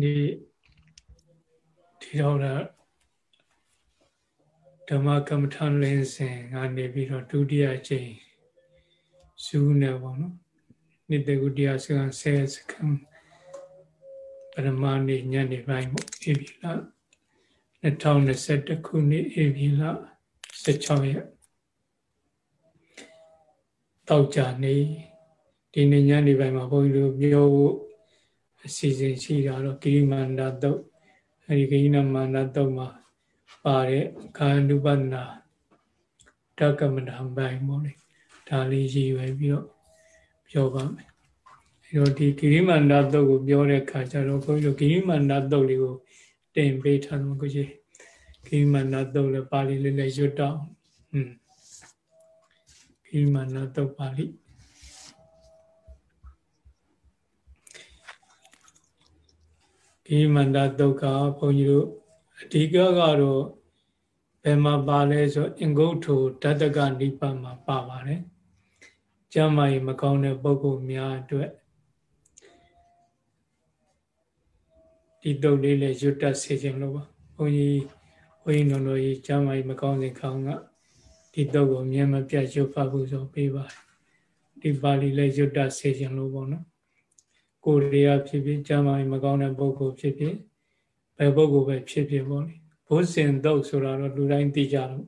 နေ့ဒီတော့ဓမ္မကမ္မထလင်းစဉ်ကနေပြီးတော့ဒုတိယအချိန်ဇူးနေပေါ့နော်နေ့တကူတရားစကန်10စကန်ပရမနေ့ညနေပိုင်းပေါ့ဧပြီလ2021ခုနှစ်ဧပြီလ16ရက်တောက်ကြနေဒီနေ့ညနေပိုင်းမှာဘုန်းကြီးတို့ပြောဖို့ အစီအစဉ်ရှိတာတော့ကိရိမန္တတုတ်အဲဒီကိရိမန္တတုတ်မှာပါတဲ့ကာနုပဒနာတက္ကမဏပိုင်းပေါ့လေဒါလေးရည်ရွယ်ပြီးတော့ပြောပါမယ်အဲတော့ဒီကိရိမန္တတုတ်ကိုပြောတဲ့အခါကျတော့ဘုန်းကြီးတို့ကိရိမန္တတုတ်လေးကိုတင်ပေးထားတယ်ကိုကြီးကိရိမန္တတုတ်လည်းပါဠိလေးလည်းရွတ်တော့ဟွန်းကိရိမန္တတုတ်ပါဠိ ကိရိမန္တတုတ်ကဘုန်းကြီးတို့အဓိကကတော့ဘယ်မှာပါလဲဆိုအင်္ဂုတ္ထုဓတ္တကနိဗ္ဗာန်မှာပါပါတယ်။ကျမ်းမာရေးမကောင်းတဲ့ပုဂ္ဂိုလ်များအတွက်ဒီတုတ်လေးလည်းရွတ်တက်စေခြင်းလို့ပါ။ဘုန်းကြီးဘုန်းကြီးတော်တော်ကြီးကျမ်းမာရေးမကောင်းစဉ်ခေါင်းကဒီတုတ်ကိုအမြဲမပြတ်ရွတ်ဖတ်ဖို့ဆိုပေးပါတယ်။ဒီပါဠိလည်းရွတ်တက်စေခြင်းလို့ပေါ့နော်။ ကိုယ်ရေရဖြစ်ဖြစ်ကျမ်းမာရေးမကောင်းတဲ့ပုဂ္ဂိုလ်ဖြစ်ဖြစ်ဘယ်ပုဂ္ဂိုလ်ပဲဖြစ်ဖြစ်ပေါ့လေဘုဇင်တုတ်ဆိုတာတော့လူတိုင်းသိကြတော့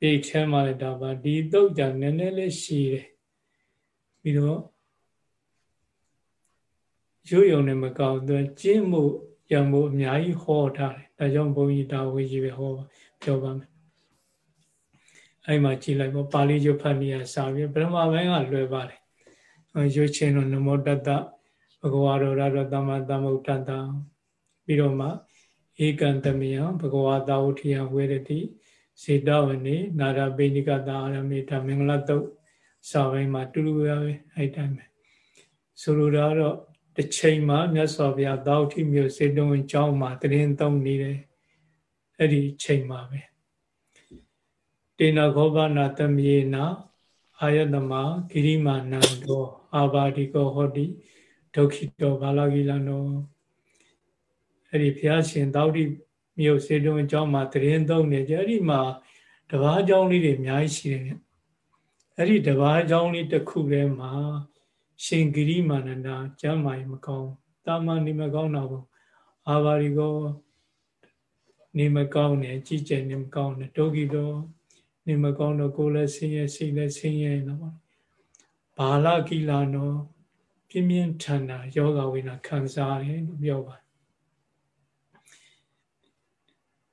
ဒီထဲမှာလည်းဒါပါဒီတုတ်ကြနည်းနည်းလေးရှိတယ်ပြီးတော့ရိုးရုံနဲ့မကောင်းသူကျင့်မှုရံမှုအများကြီးဟောထားတယ်ဒါကြောင့်ဘုန်းကြီးဒါဝေကြီးပဲဟောပြောပါမယ်အဲ့မှာကြည်လိုက်ပေါ့ပါဠိရွတ်ဖတ်နေရစာပြီးပထမပိုင်းကလွယ်ပါတယ် ရွတ်ချင်းတော့နမောတတ္တဘဂဝါရောရတသမ္မာသမ္ဗုဒ္ဓတ္တပြီးတော့မှဧကံတမယဘဂဝါတာဝတိယဝေရတိစေတဝနေနာရပိဏိကတာအာရမေဓမင်္ဂလတုတ်စာပိုင်းမှာတူတူပဲအဲ့တိုင်းပဲဆိုလိုတာတော့တစ်ချိန်မှာမြတ်စွာဘုရားတာဝတိမြို့စေတုံးကျောင်းမှာတရင်သုံးနေတယ်အဲ့ဒီချိန်မှာပဲတေနခောဘနာတမေနာ အာယတမဂိရိမာနံတောအာဘာဒီကောဟောတိဒုက္ခိတောဘာလဂိလနောအဲ့ဒီဘုရားရှင်တောက်တိမြို့စေတုံအကြောင်းမှာတရင်သုံးနေကြအဲ့ဒီမှာတဘာအကြောင်းလေးတွေအများကြီးရှိတယ်ဗျအဲ့ဒီတဘာအကြောင်းလေးတစ်ခုထဲမှာရှင်ဂိရိမာနန္ဒာကျမ်းမာရင်မကောင်းတာမန်နေမကောင်းတော့ဘူးအာဘာရီကောနေမကောင်းနဲ့ကြည်ကျင်နေမကောင်းနဲ့ဒုက္ခိတော့ နေမကောင်းတော့ကိုယ်လည်းဆင်းရဲစိတ်လည်းဆင်းရဲတော့ဘာလကိလာနောပြင်းပြင်းထန်တာယောဂဝိနာခံစားတယ်လို့ပြောပါ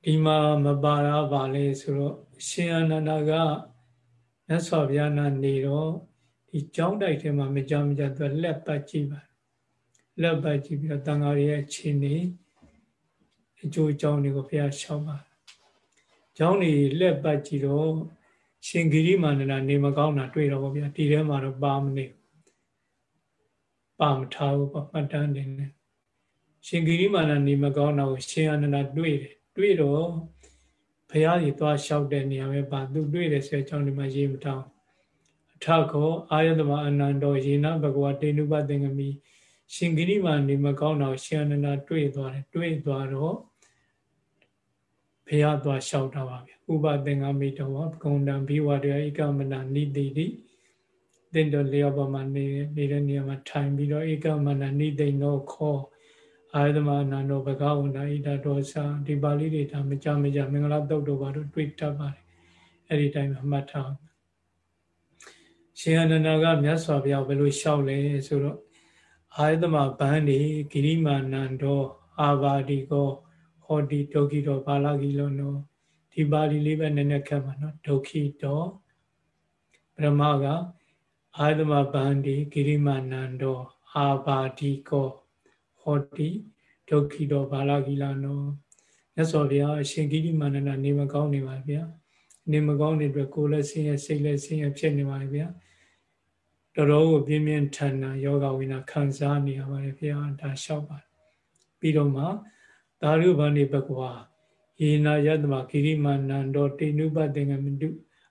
ဒီမှာမပါတာပါလေဆိုတော့ရှင်အနန္ဒာကမြတ်စွာဘုရားနာနေတော့ဒီကြောင်းတိုက်ထဲမှာမကြမကြသူလက်ပတ်ကြည့်ပါလက်ပတ်ကြည့်ပြီးတော့တန်ဃာရဲ့ခြေနေအကျိုးအကြောင်းတွေကိုဘုရားရှောက်ပါ ကျောင်းနေလက်ပတ်ကြည့်တော့ရှင်ဂိရိမာနနာနေမကောင်းတာတွေ့တော့ဗျာဒီထဲမှာတော့ပါမနေပါမထားဘူးပေါ့မှတ်တမ်းနေနေရှင်ဂိရိမာနနေမကောင်းတာကိုရှင်အနန္ဒာတွေ့တယ်တွေ့တော့ဘုရားကြီးသွားလျှောက်တဲ့နေရာပဲပါသူတွေ့တယ်ဆိုတဲ့အကြောင်းဒီမှာရေးမတောင်းအထခောအာယတမအနန္တောယေနဘဂဝတေနုပသင်္ကမိရှင်ဂိရိမာနေမကောင်းတော့ရှင်အနန္ဒာတွေ့သွားတယ်တွေ့သွားတော့ ဘုရားသွားလျှောက်တာပါဗျဥပသင်္ကမိတောဂုံတံဘိဝတေဧကမနနိတိတိတင်တော်လျောပမှာနေနေတဲ့နေရာမှာထိုင်ပြီးတော့ဧကမနနိတိနောခောအာယတမနာနောဘဂဝန္တာဣဒတောစာဒီပါဠိတွေဒါမကြမကြမင်္ဂလာတုတ်တော်ဘာလို့တွေ့တတ်ပါတယ်အဲ့ဒီတိုင်းမှာမှတ်ထားရှင်အနန္ဒာကမြတ်စွာဘုရားဘယ်လိုလျှောက်လဲဆိုတော့အာယတမဘန်းဒီဂိရိမာနန္ဒောအာဘာဒီကော ဟောဒီဒုက္ခိတောဘာလာဂီလောနောဒီပါဠိလေးပဲနည်းနည်းခက်ပါနော်ဒုက္ခိတောပရမကအာယတမဘန္ဒီဂိရိမာနန္ဒောအာဘာဒီကောဟောတိဒုက္ခိတောဘာလကိလနောမြတ်စွာဘုရားအရှင်ကိတိမာနနာနေမကောင်းနေပါဗျာနေမကောင်းတဲ့အတွက်ကိုယ်လည်းဆင်းရဲစိတ်လည်းဆင်းရဲဖြစ်နေပါလေဗျာတော်တော်ကိုပြင်းပြင်းထန်ထန်ယောဂဝိနာခံစားနေရပါတယ်ဗျာဒါလျှောက်ပါပြီးတော့မှ သာရုဗန္ဒီဘဂဝါယေနာယတမကိရိမာနန္တောတေနုပတေငမတု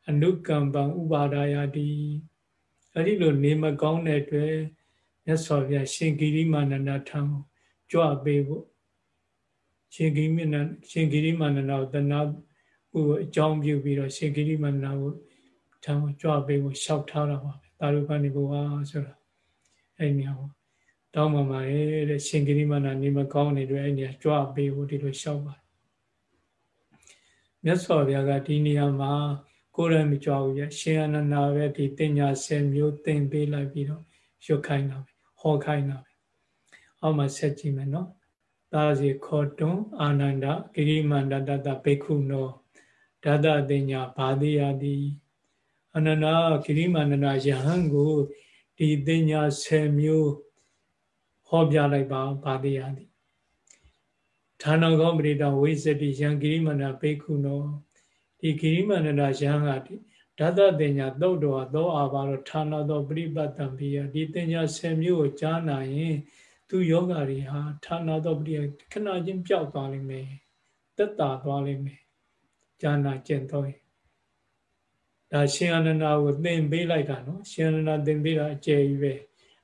အနုကံပံဥပါဒာယတိအဲ့ဒီလိုနေမကောင်းတဲ့အတွက်မြတ်စွာဘုရားရှင်ဂိရိမာနန္ဒထံကြွပေးဖို့ရှင်ဂိမနရှင်ဂိရိမန္တနာကိုတနာဟိုအကြောင်းပြုပြီးတော့ရှင်ဂိရိမန္တနာကိုထမ်းကြွပေးဖို့လျှောက်ထားတာပါပဲတာရုပနိဘောဟာဆိုတာအဲ့နေရာပေါ့ တောင်းပါပါရဲ့တဲ့ရှင်ဂိရိမန္တနေမကောင်းနေတဲ့အဲ့နေရာကြွပေးဖို့ဒီလိုလျှောက်ပါတယ်မြတ်စွာဘုရားကဒီနေရာမှာကိုယ်ရမကြွဘူးရဲ့ရှင်အနန္ဒာပဲဒီတင်ညာ10မျိုးသင်ပေးလိုက်ပြီးတော့ရွတ်ခိုင်းတာပဲဟောခိုင်းတာပဲအောက်မှာဆက်ကြည့်မယ်နော်သာစီခောတွန်အာနန္ဒဂိရိမန္တတတဘိက္ခုနောဓာတတင်ညာဘာတိယတိအနန္ဒဂိရိမန္တနာယဟန်ကိုဒီတင်ညာ10မျိုး ဟောပြလိုက်ပါဘာတိယတိဌာနကောပရိတဝိသတိယံဂိရိမန္တဘိက္ခုနောဒီဂိရိမန္တနာယဟန်ကဓာတတင်ညာသုတ်တော်သောအာဘာတော့ဌာနသောပရိပတ်တံပိယဒီတင်ညာ10မျိုးကိုကြားနာရင် သူယောဂတွေဟာဌာနသောပရိခဏချင်းပျောက်သွားလိမ့်မယ်တက်တာသွားလိမ့်မယ်ဉာဏ်ကျင့်တော့ဒါရှင်အနန္ဒာကိုသင်ပေးလိုက်တာနော်ရှင်အနန္ဒာသင်ပေးတာအကျယ်ကြီးပဲ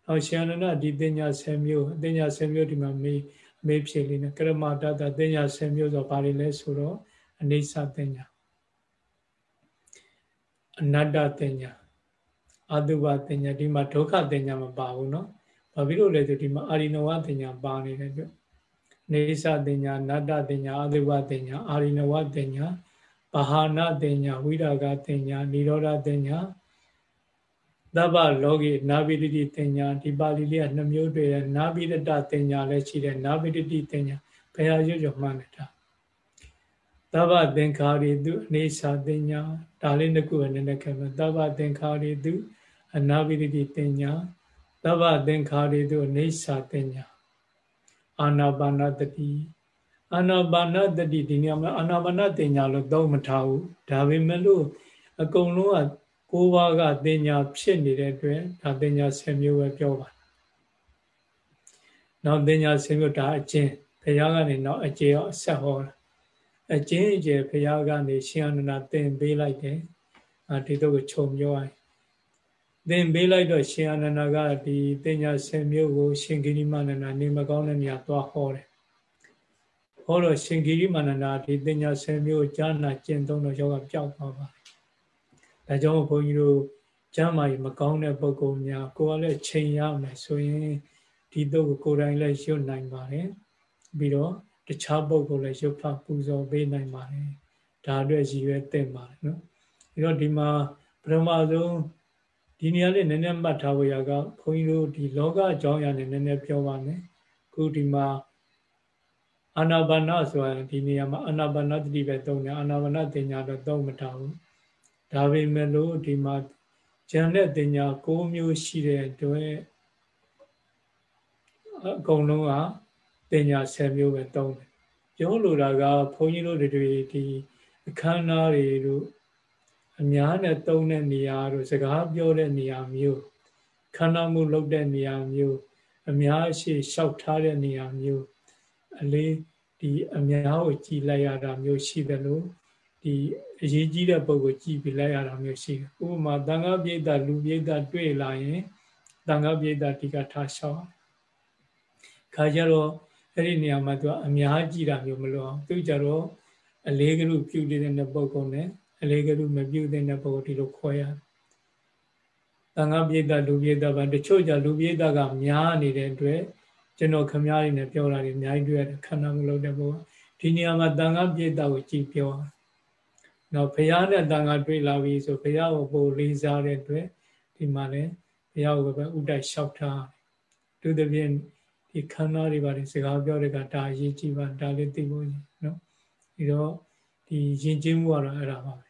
နောက်ရှင်အနန္ဒာဒီတင်ညာ10မျိုးအတင်ညာ10မျိုးဒီမှာမေးအမေးဖြေလေးနဲ့ကရမတတတင်ညာ10မျိုးဆိုဘာတွေလဲဆိုတော့အနေဆတင်ညာအနတ္တတင်ညာအတုပတင်ညာဒီမှာဒုက္ခတင်ညာမပါဘူးเนาะဘာဖြစ်လို့လဲဆိုဒီမှာအာရိနဝတင်ညာပါနေတဲ့အတွက်နေသတင်ညာနတ္တတင်ညာအတုပတင်ညာအာရိနဝတင်ညာဘာဟာနတင်ညာဝိရာဂတင်ညာនិရောဓတင်ညာ သဗ္ဗလောကိနာဘိတတိတင်ညာဒီပါဠိလေးကနှမျိုးတွေ့တယ်နာဘိတတတင်ညာလည်းရှိတယ်နာဘိတတိတင်ညာဘယ်ဟာရွရွမှန်းနေတာသဗ္ဗသင်္ခါရိတုအနေစာတင်ညာဒါလေးနှစ်ခုအနေနဲ့ခဲ့မယ်သဗ္ဗသင်္ခါရိတုအနာဘိတတိတင်ညာသဗ္ဗသင်္ခါရိတုအနေစာတင်ညာအာနာပါနတတိအာနာပါနတတိဒီနေရာမှာအာနာပါနတင်ညာလို့သုံးမထားဘူးဒါပေမဲ့လို့အကုန်လုံးက ကိုးပါးကတင်ညာဖြစ်နေတဲ့အတွက်ဒါတင်ညာ10မျိုးပဲပြောပါနောက်တင်ညာ10မျိုးဒါအကျဉ်းဘုရားကနေနောက်အကျေရောအဆက်ဟောတာအကျဉ်းအကျယ်ဘုရားကနေရှင်အနန္ဒသင်ပေးလိုက်တယ်အဲဒီတော့ကိုခြုံပြောရင်သင်ပေးလိုက်တော့ရှင်အနန္ဒကဒီတင်ညာ10မျိုးကို ရှင်ဂိရိမနန္ဒနေမကောင်းတဲ့နေရာသွားဟောတယ်ဟောတော့ရှင်ဂိရိမနန္ဒဒီတင်ညာ10မျိုးကိုကြားနာကျင့်သုံးတော့ယောဂပျောက်သွားပါတယ် ဒါကြောင့်ဘုန်းကြီးတို့ကျမ်းမာရေးမကောင်းတဲ့ပုဂ္ဂိုလ်များကိုယ်ကလည်းချိန်ရမယ်ဆိုရင်ဒီတော့ကိုယ်တိုင်လည်းရွတ်နိုင်ပါတယ်ပြီးတော့တခြားပုဂ္ဂိုလ်လည်းရုပ်ဖပူဇော်ပေးနိုင်ပါတယ်ဒါအတွက်ရည်ရွယ်သင့်ပါတယ်နော်ပြီးတော့ဒီမှာပထမဆုံးဒီနေရာလေးနည်းနည်းမှတ်ထားဖို့ရကဘုန်းကြီးတို့ဒီလောကအကြောင်းအရာနဲ့နည်းနည်းပြောပါမယ်ခုဒီမှာအာနာပါနဆိုတာဒီနေရာမှာအာနာပါနတတိပဲသုံးတယ်အာနာပါနတင်ညာတော့သုံးမထားဘူး ဒါပေမဲ့လို့ဒီမှာဉာဏ်နဲ့တင်ညာ၉မျိုးရှိတဲ့အတွက်အကုန်လုံးကတင်ညာ10မျိုးပဲသုံးတယ်ပြောလိုတာကဘုန်းကြီးတို့တွေဒီအခမ်းအနားတွေတို့အများနဲ့သုံးတဲ့နေရာတို့စကားပြောတဲ့နေရာမျိုးခန္ဓာမှုလုပ်တဲ့နေရာမျိုးအများရှိလျှောက်ထားတဲ့နေရာမျိုးအလေးဒီအများကိုကြည်လိုက်ရတာမျိုးရှိတယ်လို့ ဒီအရေးကြီးတဲ့ပုံကိုကြည်ပြီးလိုက်ရတာမျိုးရှိတယ်ဥပမာတန်ခါပိဋကလူပိဋကတွေ့လာရင်တန်ခါပိဋကဒီကထားလျှောက်ခါကြတော့အဲ့ဒီနေရာမှာသူကအများကြည့်တာမျိုးမလို့အောင်သူကြတော့အလေးကလူပြုတဲ့ပုံကုန်းနဲ့အလေးကလူမပြုတဲ့ပုံဒီလိုခွဲရတယ်တန်ခါပိဋကလူပိဋကဘာတချို့ကြလူပိဋကကများနေတဲ့အတွက်ကျွန်တော်ခမားတွေနဲ့ပြောတာတွေအများကြီးတွေ့ရတယ်ခန္ဓာမလို့တဲ့ဘုရားဒီနေရာမှာတန်ခါပြိတ္တာကိုကြည်ပြောတော့ ဘုရားနဲ့တန်ခါတွေ့လာပြီဆိုဘုရားကိုပိုလေးစားတဲ့အတွက်ဒီမှာလည်းဘုရားကိုပဲဥတိုက်လျှောက်ထားသူတပြင်းဒီခန္ဓာတွေပါတယ်စကားပြောတဲ့ကဒါအရေးကြီးပါဒါလေးသိဖို့နော်ဒီတော့ဒီယဉ်ကျေးမှုကတော့အဲ့ဒါပါပဲ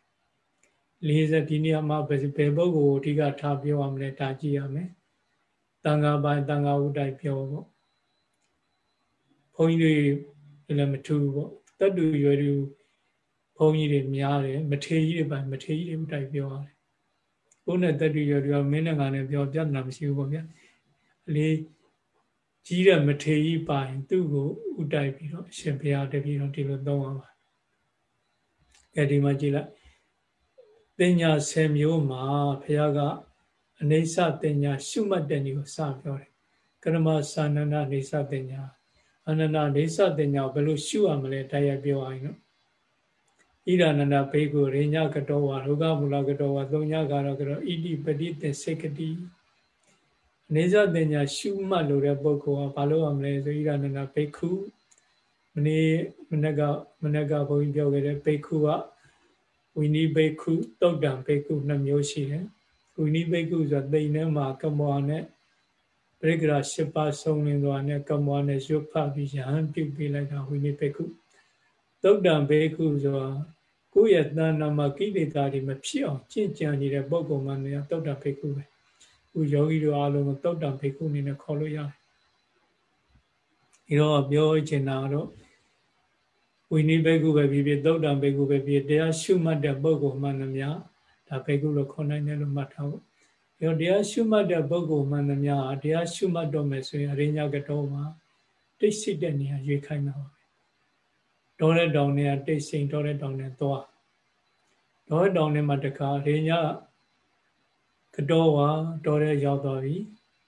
40ဒီနေရာမှာဘယ်ပုဂ္ဂိုလ်အဓိကထားပြောရမလဲဒါကြည့်ရမယ်တန်ခါပိုင်းတန်ခါဥတိုက်ပြောပေါ့ဘုန်းကြီးတွေလည်းမထူဘူးပေါ့တတ္တူရွယ်တူ ဘုန်းကြီးတွေများတယ်မထေကြီးတွေပိုင်းမထေကြီးတွေတိုက်ပြောရတယ်ဘုန်းနဲ့တတ္တူရွယ်တူကမင်းနဲ့ငါနဲ့ပြောပြဿနာမရှိဘူးပေါ့ဗျာအလေးကြီးတဲ့မထေကြီးပိုင်သူ့ကိုဥတိုက်ပြီးတော့ရှင်ဘုရားတပည့်တော်ဒီလိုသုံးရပါအဲဒီမှာကြည့်လိုက်တင်ညာ10မျိုးမှာဘုရားကအနိစ္စတင်ညာရှုမှတ်တဲ့နည်းကိုစပြောတယ်ကရမသာနန္ဒအိစ္စတင်ညာအနန္တနေသတင်ညာဘယ်လိုရှုရမလဲတရားပြောရရင်နော် ဣရဏန္ဒဘေကုရိညကတောဝါရုကမူလကတောဝါသုံးညကာရကတောဣတိပတိတေစေကတိနေသတင်ညာရှုမှတ်လို့တဲ့ပုဂ္ဂိုလ်ကဘာလို့ရမလဲဆိုဣရဏန္ဒဘေကုမနေ့မနေ့ကမနေ့ကဘုန်းကြီးပြောခဲ့တဲ့ဘေကုကဝိနိဘေကုတုတ်တံဘေကုနှစ်မျိုးရှိတယ်ဝိနိဘေကုဆိုတာတိန်ထဲမှာကမောနဲ့ပရိက္ခရာ၈ပါးဆုံးလင်းသွားနဲ့ကမောနဲ့ရွတ်ဖတ်ပြီးရဟန်းပြုတ်ပေးလိုက်တာဝိနိဘေကု သုတ်တံဘေကုဆိုတာကိုယ့်ရဲ့တဏ္ဍာမှာကိလေသာတွေမဖြစ်အောင်ကျင့်ကြံနေတဲ့ပုဂ္ဂိုလ်မှလည်းသုတ်တံဘေကုပဲခုယောဂီတို့အားလုံးသုတ်တံဘေကုအနေနဲ့ခေါ်လို့ရတယ်ဒီတော့ပြောချင်တာတော့ဝိနည်းဘေကုပဲဖြစ်ဖြစ်သုတ်တံဘေကုပဲဖြစ်တရားရှုမှတ်တဲ့ပုဂ္ဂိုလ်မှန်သမျှဒါဘေကုလို့ခေါ်နိုင်တယ်လို့မှတ်ထားဖို့ဒီတော့တရားရှုမှတ်တဲ့ပုဂ္ဂိုလ်မှန်သမျှတရားရှုမှတ်တော့မယ်ဆိုရင်အရိညာကတော့မှာတိတ်ဆိတ်တဲ့နေရာရွေးခိုင်းတာပါ ဒေါ်တဲ့တောင်နဲ့တိတ်ဆိတ်ဒေါ်တဲ့တောင်နဲ့သွားဒေါ်တဲ့တောင်နဲ့မှတခါအရိညာကတော့ဝါဒေါ်တဲ့ရောက်သွားပြီ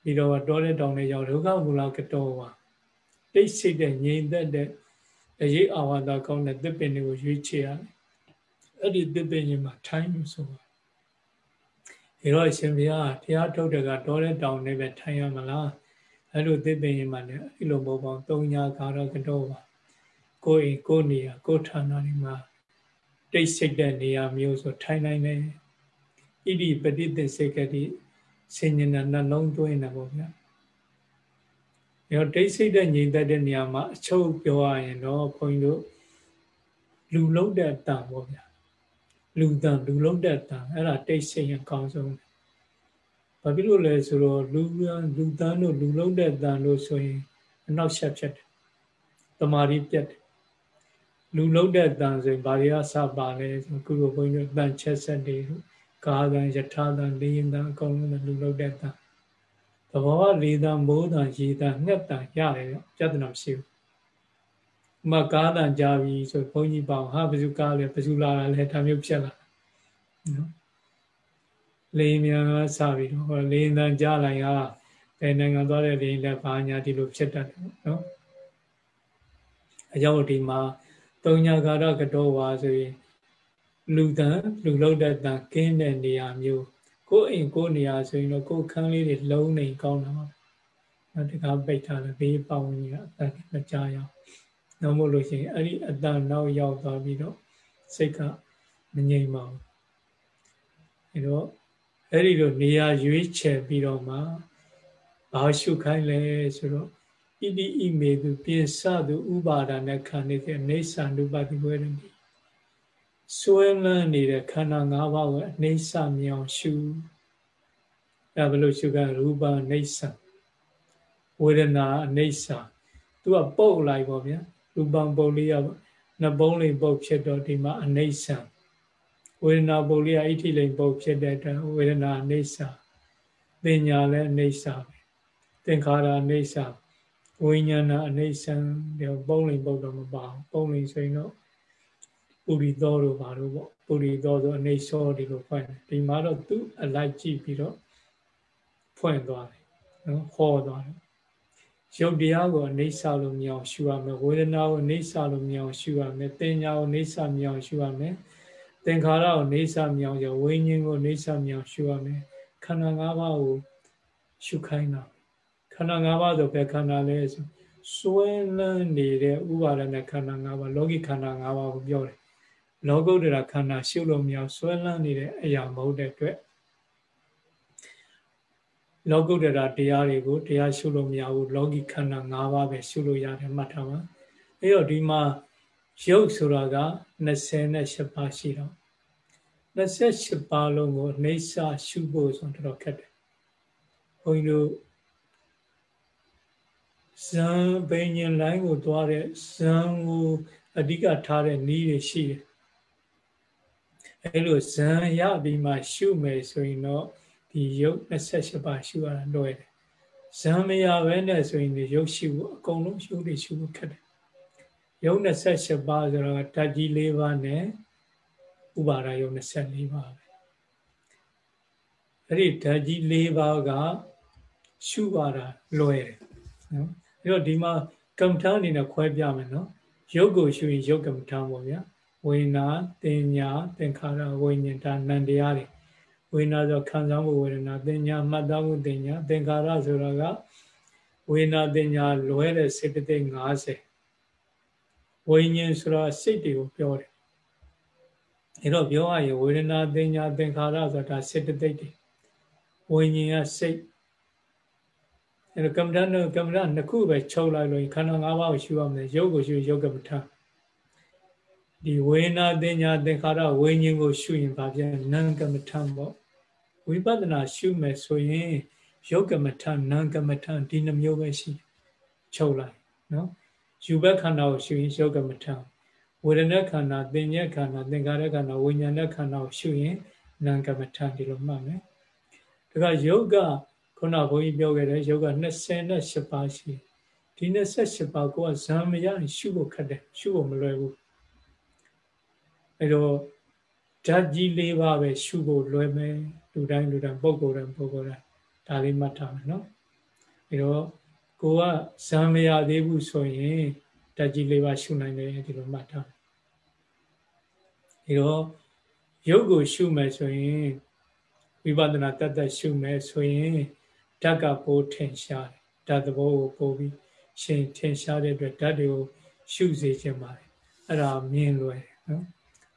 ပြီးတော့ဒေါ်တဲ့တောင်နဲ့ရောက်ဒုက္ခမူလကတော့ဝါတိတ်ဆိတ်တဲ့ငြိမ်သက်တဲ့အရေးအာဝါဒကောင်းတဲ့သစ်ပင်တွေကိုရွေးချယ်ရတယ်အဲ့ဒီသစ်ပင်ကြီးမှာထိုင်လို့ဆိုပါဒီတော့ရှင်ဘုရားတရားထုတ်တဲ့ကတော်တဲ့တောင်နဲ့ပဲထိုင်ရမလားအဲ့လိုသစ်ပင်ကြီးမှာလည်းအဲ့လိုမဟုတ်ပါဘူးသုံးညာကာရကတော့ပါ ကိုယ်အိမ်ကိုယ်နေရာကိုယ်ဌာနတွေမှာတိတ်ဆိတ်တဲ့နေရာမျိုးဆိုထိုင်နိုင်တယ်ဣတိပฏิသင်္စေကတိစဉ္ညာနှလုံးသွင်းတာပေါ့ဗျာရောတိတ်ဆိတ်တဲ့ငြိမ်သက်တဲ့နေရာမှာအချုပ်ပြောရရင်တော့ခွန်ကြီးတို့လူလုံးတဲ့တန်ပေါ့ဗျာလူတန်လူလုံးတဲ့တန်အဲ့ဒါတိတ်ဆိတ်ရင်ကောင်းဆုံးဘာဖြစ်လို့လဲဆိုတော့လူလူတန်တို့လူလုံးတဲ့တန်လို့ဆိုရင်အနောက်ရှက်ဖြစ်တယ်တမာရီပြတ်တယ် လူလုံးတဲ့တန်ဆိုရင်ဘာတွေကစပါလဲဆိုကုလိုဘုန်းကြီးတို့တန်ချက်ဆက်တွေကာသံယထာသံလေရင်တန်အကုန်လုံးလူလုံးတဲ့တန်သဘောလေးတန်မိုးတန်ရေတန်ငှက်တန်ရတယ်ပြဿနာမရှိဘူး။မကားတန်ကြပြီဆိုဘုန်းကြီးပေါ့ဟာဘယ်သူကားလဲဘယ်သူလာတာလဲဒါမျိုးဖြစ်လာနော်။လေမြန်စပြီတော့လေတန်ကြလိုက်ဟာဘယ်နိုင်ငံသွားတဲ့လေလဲဘာညာဒီလိုဖြစ်တတ်တယ်နော်။အကြောင်းဒီမှာ သုံးညာကာရကတော်ဝါဆိုရင်လူတန်လူလောက်တဲ့တန်ကင်းတဲ့နေရာမျိုးကိုယ်အိမ်ကိုယ်နေရာဆိုရင်တော့ကိုယ်ခန်းလေးတွေလုံးနေကောင်းတာပါနော်တကားပိတ်ထားတယ်ဘေးပေါင်းကြီးကအတန်မကြရအောင်တော့မို့လို့ရှိရင်အဲ့ဒီအတန်နောက်ရောက်သွားပြီးတော့စိတ်ကမငြိမ်ပါဘူးအဲတော့အဲ့ဒီလိုနေရာရွေးချယ်ပြီးတော့မှဘာရှုခိုင်းလဲဆိုတော့ ဣတိဣမေသူပြင်စသူဥပါဒာနဲ့ခံနေတဲ့အိဋ္ဌာနုပတိဝေရဏီစွဲလန်းနေတဲ့ခန္ဓာ၅ပါးကိုအိဋ္ဌမြောင်ရှုဒါဘယ်လိုရှုကရူပအိဋ္ဌဝေဒနာအိဋ္ဌသူကပုတ်လိုက်ပေါ့ဗျာရူပပုတ်လေးရနှစ်ပုံးလေးပုတ်ဖြစ်တော့ဒီမှာအိဋ္ဌဝေဒနာပုတ်လေးကအိဋ္ဌိလိန်ပုတ်ဖြစ်တဲ့အတွက်ဝေဒနာအိဋ္ဌပညာလည်းအိဋ္ဌပဲသင်္ခါရအိဋ္ဌ ဝိညာဏအိဋ္ဌဒီပုံးလိန်ပုတ်တော့မပါဘူးပုံးလိန်ဆိုရင်တော့ပူရီသောတို့ဘာလို့ပေါ့ပူရီသောဆိုအနေစောဒီလိုဖွင့်တယ်ဒီမှာတော့သူအလိုက်ကြည့်ပြီးတော့ဖွင့်သွားတယ်နော်ဟောသွားတယ်ရုပ်တရားကိုအနေဆာလို့မြောင်ရှုရမယ်ဝေဒနာကိုအနေဆာလို့မြောင်ရှုရမယ်တင်ညာကိုအနေဆာမြောင်ရှုရမယ်သင်္ခါရကိုအနေဆာမြောင်ရဝိညာဉ်ကိုအနေဆာမြောင်ရှုရမယ်ခန္ဓာ၅ပါးကိုရှုခိုင်းတာ ခန္ဓာ၅ပါးဆိုဘယ်ခန္ဓာလဲဆိုစွဲလန်းနေတဲ့ဥပါဒနဲ့ခန္ဓာ၅ပါးလောကီခန္ဓာ၅ပါးကိုပြောတယ်လောကုတ္တရာခန္ဓာရှုလို့မရဆွဲလန်းနေတဲ့အရာမဟုတ်တဲ့အတွက်လောကုတ္တရာတရားတွေကိုတရားရှုလို့မရဘူးလောကီခန္ဓာ၅ပါးပဲရှုလို့ရတယ်မှတ်ထားပါအဲ့တော့ဒီမှာရုပ်ဆိုတာက28ပါးရှိတော့28ပါးလုံးကိုအိဋ္ဌရှုဖို့ဆိုတော့တော်ခက်တယ်ဘုန်းကြီးတို့ ဇံဘိညာဉ်လိုင်းကိုသွားတဲ့ဇံကိုအဓိကထားတဲ့နည်းတွေရှိတယ်အဲလိုဇံရပြီးမှရှုမယ်ဆိုရင်တော့ဒီရုပ်28ပါးရှုရတာလွယ်တယ်ဇံမရဘဲနဲ့ဆိုရင်ဒီရုပ်ရှုဖို့အကုန်လုံးရှုတွေရှုဖို့ခက်တယ်ရုပ်28ပါးဆိုတော့ဓာတ်ကြီး၄ပါးနဲ့ဥပါဒရုပ်24ပါးပဲအဲ့ဒီဓာတ်ကြီး၄ပါးကရှုပါတာလွယ်တယ်နော် အဲ့တော့ဒီမှာကမ္မထာအနေနဲ့ခွဲပြမယ်နော်ရုပ်ကိုရှုရင်ရုပ်ကမ္မထာပေါ့ဗျာဝိညာတင်ညာသင်္ခါရဝိညာဉ်ဒါနန္တရားတွေဝိညာဆိုခံစားမှုဝေဒနာတင်ညာမှတ်သားမှုတင်ညာသင်္ခါရဆိုတာကဝိညာတင်ညာလွဲတဲ့စေတသိက်50ဝိညာဉ်ဆိုတာစိတ်တွေကိုပြောတယ်အဲတော့ပြောရရင်ဝေဒနာတင်ညာသင်္ခါရဆိုတာစေတသိက်တွေဝိညာဉ်ကစိတ် အဲတော့ကမ္မဋ္ဌာန်းကမ္မဋ္ဌာန်းနှစ်ခုပဲချုပ်လိုက်လို့ခန္ဓာ၅ပါးကိုရှုရမယ်ရုပ်ကိုရှုရုပ်ကမ္မဋ္ဌာန်းဒီဝေနာတင်ညာသင်္ခါရဝိညာဉ်ကိုရှုရင်ဘာဖြစ်နံကမ္မဋ္ဌာန်းပေါ့ဝိပဿနာရှုမယ်ဆိုရင်ရုပ်ကမ္မဋ္ဌာန်းနံကမ္မဋ္ဌာန်းဒီနှမျိုးပဲရှိချုပ်လိုက်နော်ယူဘက်ခန္ဓာကိုရှုရင်ရုပ်ကမ္မဋ္ဌာန်းဝေဒနာခန္ဓာသင်ညက်ခန္ဓာသင်္ခါရခန္ဓာဝိညာဉ်နဲ့ခန္ဓာကိုရှုရင်နံကမ္မဋ္ဌာန်းဒီလိုမှတ်မယ်ဒါကယုတ်က ခုနဘုန်းကြီးပြောခဲ့တဲ့ယုတ်က28ပါးရှိဒီ28ပါးကိုကဇံမရရင်ရှုဖို့ခက်တယ်ရှုဖို့မလွယ်ဘူးအဲတော့ဓာတ်ကြီး၄ပါးပဲရှုဖို့လွယ်မယ်လူတိုင်းလူတိုင်းပုဂ္ဂိုလ်တိုင်းပုဂ္ဂိုလ်တိုင်းဒါလေးမှတ်ထားမယ်နော်အဲတော့ကိုကဇံမရသေးဘူးဆိုရင်ဓာတ်ကြီး၄ပါးရှုနိုင်တယ်ဒီလိုမှတ်ထားအဲတော့ရုပ်ကိုရှုမယ်ဆိုရင်ဝိပဿနာတတ်တတ်ရှုမယ်ဆိုရင် ဓာတ်ကပိုးထင်ရှားတယ်ဓာတ်သဘောကိုပိုးပြီးရှင်ထင်ရှားတဲ့အတွက်ဓာတ်တွေကိုရှုစေခြင်းပါတယ်အဲ့ဒါမြင်လွယ်နော်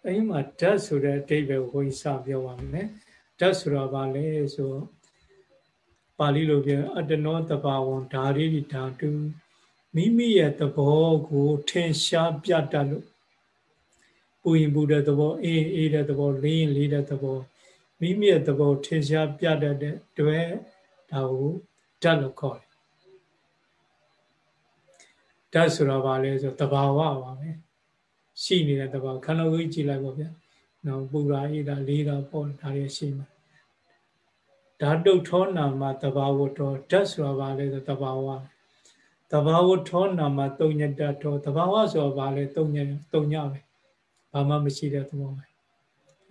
အဲဒီမှာဓာတ်ဆိုတဲ့အတိတ်ပဲကိုဘုန်းကြီးစပြောပါမယ်ဓာတ်ဆိုတော့ဗာလဲဆိုပါဠိလိုပြောအတ္တနောတဘာဝံဓာရီဓာတုမိမိရဲ့သဘောကိုထင်ရှားပြတတ်လို့ပူရင်ပူတဲ့သဘောအေးအေးတဲ့သဘောလေးရင်လေးတဲ့သဘောမိမိရဲ့သဘောထင်ရှားပြတတ်တဲ့တွေ့ ဒါကိုဓာတ်လို့ခေါ်တယ်ဓာတ်ဆိုတာဘာလဲဆိုတဘာဝပါပဲရှိနေတဲ့တဘာခန္ဓာကိုယ်ကြည့်လိုက်ပါဗျာနော်ပူရာအေးတာလေးတာပေါ့ဒါတွေရှိမှာဓာတုထောနာမတဘာဝတော်ဓာတ်ဆိုတာဘာလဲဆိုတဘာဝတဘာဝထောနာမတုံညတထောတဘာဝဆိုတာဘာလဲတုံညတုံညပဲဘာမှမရှိတဲ့သဘောပဲ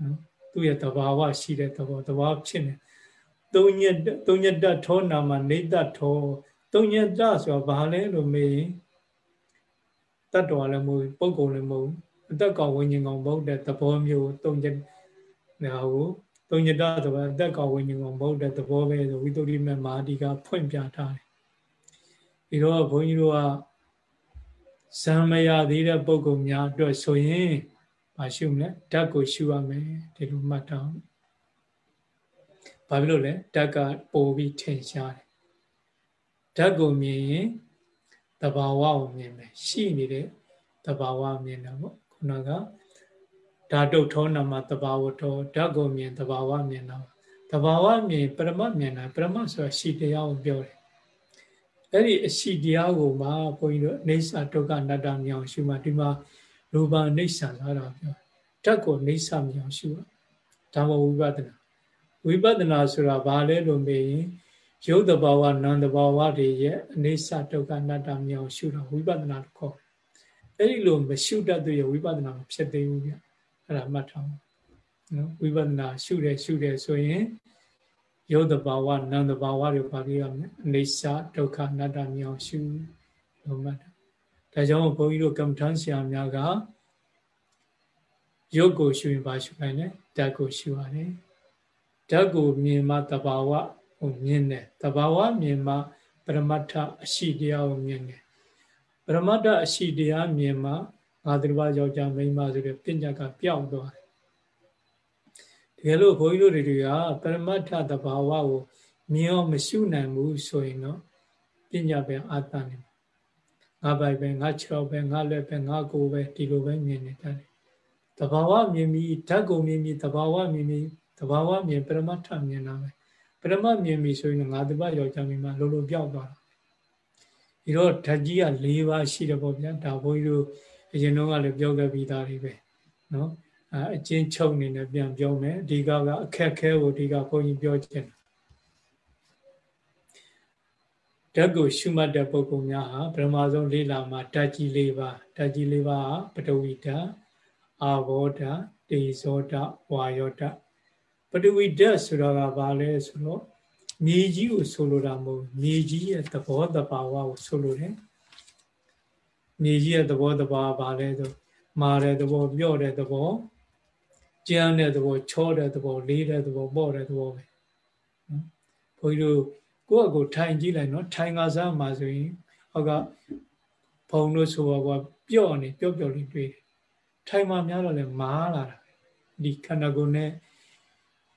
နော်သူ့ရဲ့တဘာဝရှိတဲ့သဘောတဘာဖြစ်နေ သုံးညက်သုံးညက်တထောနာမနေတထောသုံးညက်တဆိုတာဘာလဲလို့မေးရင်တတ္တဝါလည်းမဟုတ်ပုဂ္ဂိုလ်လည်းမဟုတ်အတ္တကောင်ဝိညာဉ်ကောင်မဟုတ်တဲ့သဘောမျိုးသုံးညက်ဒါကိုသုံးညက်တဆိုတာအတ္တကောင်ဝိညာဉ်ကောင်မဟုတ်တဲ့သဘောပဲဆိုဝိသုဒ္ဓိမေမာဒီကဖွင့်ပြထားတယ်ဒီတော့ဘုန်းကြီးတို့ကဇံမရသေးတဲ့ပုဂ္ဂိုလ်များအတွက်ဆိုရင်မရှုမလဲဓာတ်ကိုရှုရမယ်ဒီလိုမှတ်တော့ ဘာဖြစ်လို့လဲဓာတ်ကပိုပြီးထင်ရှားတယ်ဓာတ်ကိုမြင်ရင်တဘာဝကိုမြင်မယ်ရှိနေတဲ့တဘာဝမြင်တာပေါ့ခုနကဓာတုထောနာမတဘာဝထောဓာတ်ကိုမြင်တဘာဝမြင်တာတဘာဝမြင်ပရမတ်မြင်တာပရမတ်ဆိုတာရှိတရားကိုပြောတယ်အဲ့ဒီအရှိတရားကိုမှဘုန်းကြီးတို့အိဋ္ဌဒုက္ခအနတ္တမြောင်ရှုမှဒီမှာရူပအိဋ္ဌလာတာပြောဓာတ်ကိုအိဋ္ဌမြောင်ရှုတာဒါမှဝိပဿနာ ဝိပဿနာဆိုတာဘာလဲလို့မေးရင်ရုပ်တဘာဝနာမ်တဘာဝတွေရဲ့အိဋ္ဌဒုက္ခအနတ္တမြောင်ရှုတာဝိပဿနာလို့ခေါ်အဲ့ဒီလိုမရှုတတ်တဲ့ဝိပဿနာမဖြစ်သေးဘူးဗျအဲ့ဒါမှတ်ထားပါနော်ဝိပဿနာရှုတယ်ရှုတယ်ဆိုရင်ရုပ်တဘာဝနာမ်တဘာဝတွေပါပြီးရမယ်အိဋ္ဌဒုက္ခအနတ္တမြောင်ရှုလို့မှတ်တာဒါကြောင့်ဘုန်းကြီးတို့ကမ္မထမ်းဆရာများကရုပ်ကိုရှုရင်ပါရှုနိုင်တယ်ဓာတ်ကိုရှုရတယ် ဓာတ်ကိုမြင်မှတဘာဝကိုမြင်တယ်တဘာဝမြင်မှပရမတ္ထအရှိတရားကိုမြင်တယ်ပရမတ္ထအရှိတရားမြင်မှငါသူတစ်ပါးယောက်ျားမိန်းမဆိုတဲ့ပညာကပျောက်သွားတယ်တကယ်လို့ဘုန်းကြီးတို့တွေကပရမတ္ထတဘာဝကိုမြင်အောင်မရှုနိုင်ဘူးဆိုရင်တော့ပညာပဲအာတန်နေငါပိုက်ပဲငါခြေောက်ပဲငါလက်ပဲငါကိုယ်ပဲဒီလိုပဲမြင်နေတယ်တဘာဝမြင်ပြီးဓာတ်ကိုမြင်ပြီးတဘာဝမြင်ပြီး တဘာဝမြင်ပရမတ္ထမြင်တာပဲပရမမြင်ပြီဆိုရင်ငါတပတ်ယောက်ျားမိန်းမလုံးလုံးပြောက်သွားတာဒီတော့ဓာတ်ကြီးက၄ပါးရှိတယ်ပေါ့ဗျာဒါဘုန်းကြီးတို့အရင်တော့ကလည်းပြောခဲ့ပြီးသားတွေပဲနော်အဲအချင်းချုပ်နေနဲ့ပြန်ပြောမယ်ဒီကကအခက်ခဲကိုဒီကဘုန်းကြီးပြောချင်ဓာတ်ကိုရှုမှတ်တဲ့ပုဂ္ဂိုလ်များဟာပထမဆုံးလေးလာမှာဓာတ်ကြီး၄ပါးဓာတ်ကြီး၄ပါးဟာပထဝီဓာတ်အာဘောဓာတ်တေဇောဓာတ်ဝါယောဓာတ် ပထဝီဓာတ်ဆိုတာကဘာလဲဆိုတော့မြေကြီးကိုဆိုလိုတာမဟုတ်မြေကြီးရဲ့သဘောတဘာဝကိုဆိုလိုတယ်မြေကြီးရဲ့သဘောတဘာဘာလဲဆိုမာတဲ့သဘောပြော့တဲ့သဘောကြမ်းတဲ့သဘောချောတဲ့သဘောလေးတဲ့သဘောပေါ့တဲ့သဘောပဲနော်ဘုန်းကြီးတို့ကိုယ့်အကိုထိုင်ကြည့်လိုက်နော်ထိုင်ကစားမှာဆိုရင်ဟောကဘုံတို့ဆိုတော့ကပြော့နေပြော့ပြော့လေးတွေ့တယ်ထိုင်မှများတော့လဲမားလာတာဒီခန္ဓာကိုယ်နဲ့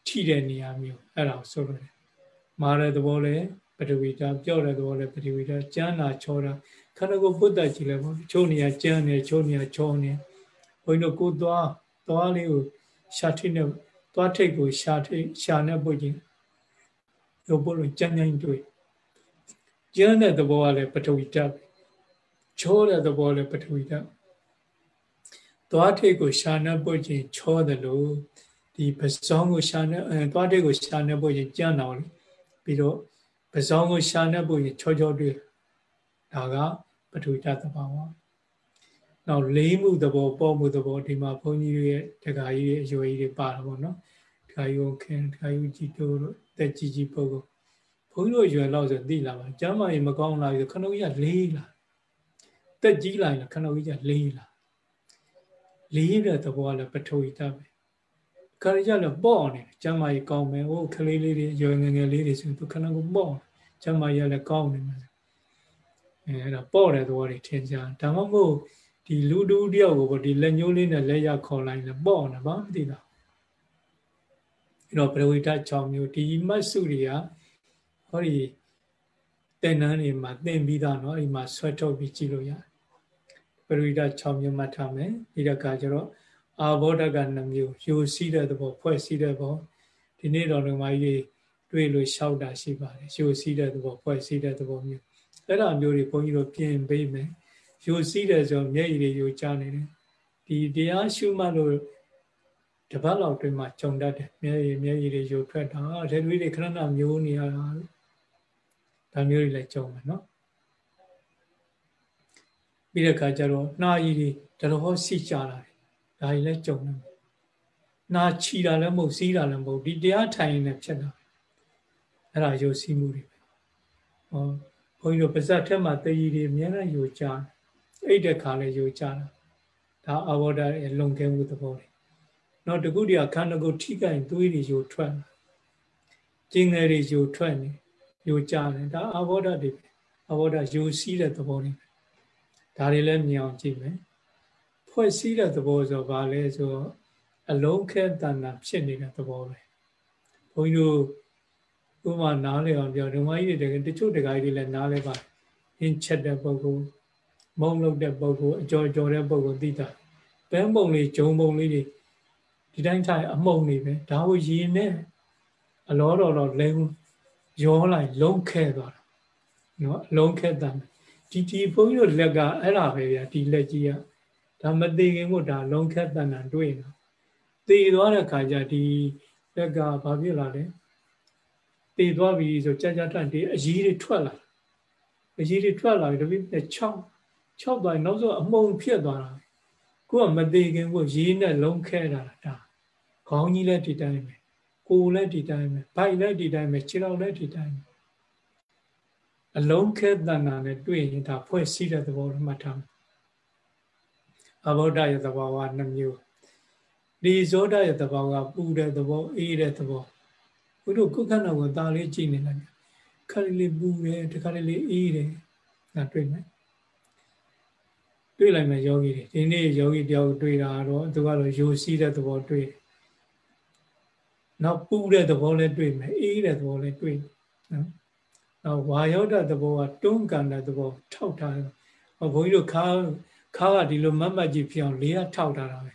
ထိတဲ့နေရာမျိုးအဲ့ဒါကိုဆိုလို့တယ်မားတဲ့သဘောလဲပထဝီဓာတ်ပြော့တဲ့သဘောလဲပထဝီဓာတ်ကျမ်းနာချောတာခန္ဓာကိုယ်ပုတ်တက်ကြည့်လဲပေါ့ချိုးနေရကျမ်းနေချိုးနေရချောနေဘုန်းကြီးတို့ကိုသွားသွားလေးကိုရှာထိနဲ့သွားထိတ်ကိုရှာထိတ်ရှာနဲ့ပုတ်ကြည့်ရုပ်ပုတ်လို့ကြမ်းကြမ်းတွေ့ကျမ်းတဲ့သဘောကလည်းပထဝီဓာတ်ချောတဲ့သဘောလည်းပထဝီဓာတ်သွားထိတ်ကိုရှာနဲ့ပုတ်ခြင်းချောတယ်လို့ ဒီပစောင်းကိုရှာနဲ့အဲသွားထိတ်ကိုရှာနဲ့ပုတ်ခြင်းကြမ်းတော်လေပြီးတော့ပစောင်းကိုရှာနဲ့ပုတ်ခြင်းချောချောတွေ့ဒါကပထဝီဓာတ်သဘာဝနောက်လေးမှုသဘောပေါ်မှုသဘောဒီမှာဘုန်းကြီးရဲ့တက္ကကြီးရဲ့အရွယ်ကြီးတွေပါတာပေါ့နော်တက္ကကြီးကိုခင်တက္ကကြီးကြည်တိုးတို့တက်ကြီးကြီးပုဂ္ဂိုလ်ဘုန်းကြီးတို့ရွယ်လောက်ဆိုသိလာပါကျမ်းမာရင်မကောင်းလာပြီခဏကြီးကလေးလာတက်ကြီးလာရင်ခဏကြီးကလေးလာလေးတဲ့သဘောကလည်းပထဝီဓာတ်ပဲ ခါရကြလည်းပေါ့နေကျမ်းမာရေးကောင်းမယ်ဟိုကလေးလေးတွေရွယ်ငယ်ငယ်လေးတွေဆိုသူခဏကပေါ့ကျမ်းမာရေးလည်းကောင်းနေမှာအဲအဲ့ဒါပေါ့တဲ့သဘောတွေထင်ကြဒါမှမဟုတ်ဒီလူတူတယောက်ကိုဒီလက်ညှိုးလေးနဲ့လက်ရခေါ်လိုက်လည်းပေါ့နေပါမသိတာအဲ့တော့ပရဝိတ6မျိုးဒီမတ်စုတွေကဟောဒီတင်နန်းတွေမှာသင်ပြီးသားเนาะဒီမှာဆွဲထုတ်ပြီးကြည့်လို့ရတယ်ပရဝိတ6မျိုးမှတ်ထားမယ်ပြီးတော့ကကျတော့ အာဘောဓက2မျိုးယူစီးတဲ့သဘောဖွဲ့စည်းတဲ့ဘောဒီနေ့တော်တော်မကြီးတွေ့လို့ရှောက်တာရှိပါတယ်ယူစီးတဲ့သဘောဖွဲ့စည်းတဲ့သဘောမျိုးအဲ့ဒါမျိုးတွေဘုန်းကြီးတို့ပြင်ပေးမယ်ယိုစီးတယ်ဆိုမျက်ရည်တွေယိုကျနေတယ်ဒီတရားရှုမှတ်လို့တပတ်လောက်တွင်မှကြုံတတ်တယ်မျက်ရည်မျက်ရည်တွေယိုထွက်တာလက်တွေတွေခဏခဏမျိုးနေရတာဒါမျိုးတွေလည်းကြုံမယ်နော်ပြီးတဲ့အခါကျတော့နှာရည်တွေတော်တော်စီကြတာ ဒါကြီးလည်းကြုံတယ်နာချီတာလည်းမဟုတ်စီးတာလည်းမဟုတ်ဒီတရားထိုင်နေဖြစ်တာအဲ့ဒါယိုစီးမှုတွေပဲဟောဘုန်းကြီးတို့ပါဇက်ထက်မှာတည်ရည်တွေအများနဲ့ယိုကြတယ်အဲ့တဲ့ခါလဲယိုကြတာဒါအဘောဓာရဲ့လုံခဲမှုသဘောတွေနောက်တကုတည်းခန္ဓာကိုယ်ထိကိုင်သွေးတွေယိုထွက်ကျင်းငယ်တွေယိုထွက်နေယိုကြတယ်ဒါအဘောဓာတွေအဘောဓာယိုစီးတဲ့သဘောတွေဒါတွေလည်းမြင်အောင်ကြည့်မယ် ဖွဲ့စည်းတဲ့သဘောဆိုဘာလဲဆိုအလုံးခဲတဏ္ဍာဖြစ်နေတဲ့သဘောပဲဘုန်းကြီးတို့ဥပမာနားလည်အောင်ပြောဓမ္မကြီးတွေတချို့တခါကြီးတွေလည်းနားလဲပါအင်းချက်တဲ့ပုဂ္ဂိုလ်မုံလုပ်တဲ့ပုဂ္ဂိုလ်အကျော်ကျော်တဲ့ပုဂ္ဂိုလ်သိတာဘဲပုံလေးဂျုံပုံလေးတွေဒီတိုင်းထိုင်အမှုံနေပဲဒါကိုရည်နဲ့အလောတော်တော်လဲရောလိုက်လုံးခဲသွားတာနော်လုံးခဲတန်ဒီဒီဘုန်းကြီးတို့လက်ကအဲ့ဒါပဲဗျာဒီလက်ကြီးက ဒါမသိခင်ကိုဒါလုံးခဲတန်တန်တွေ့နေတာသိသွားတဲ့ခါကျဒီလက်ကဘာဖြစ်လာလဲတည်သွားပြီဆိုကြာကြာတန်ဒီအကြီးတွေထွက်လာအကြီးတွေထွက်လာပြီတပိနဲ့6 6သွားနောက်ဆုံးအမုံဖြစ်သွားတာကိုကမသေးခင်ကိုရေးနဲ့လုံးခဲတာဒါခေါင်းကြီးလည်းဒီတိုင်းပဲကိုယ်လည်းဒီတိုင်းပဲဗိုက်လည်းဒီတိုင်းပဲခြေထောက်လည်းဒီတိုင်းပဲအလုံးခဲတဏ္ဍာနဲ့တွေ့ရင်ဒါဖွဲ့စည်းတဲ့သဘောမှတ်ထား အဘုဒ္ဓရဲ့သဘောကနှမျိုးဒီဇောဒရဲ့သဘောကပူတဲ့သဘောအေးတဲ့သဘောဘုတို့ကိုယ်ခန္ဓာကိုဒါလေးကြည့်နေလိုက်ခါလေးလေးပူတယ်တခါလေးလေးအေးတယ်ဒါတွေ့မယ်တွေ့လိုက်မယ်ယောဂီတွေဒီနေ့ယောဂီတယောက်တွေ့တာတော့သူကတော့ယိုစီးတဲ့သဘောတွေ့တယ်နောက်ပူတဲ့သဘောလည်းတွေ့မယ်အေးတဲ့သဘောလည်းတွေ့နော်နောက်ဝါယောဒသဘောကတွန်းကန်တဲ့သဘောထောက်ထားတယ်ဟောဘုန်းကြီးတို့ခါ ခါကဒီလိုမတ်မတ်ကြီးဖြစ်အောင်လေးရထောက်ထားတာပဲ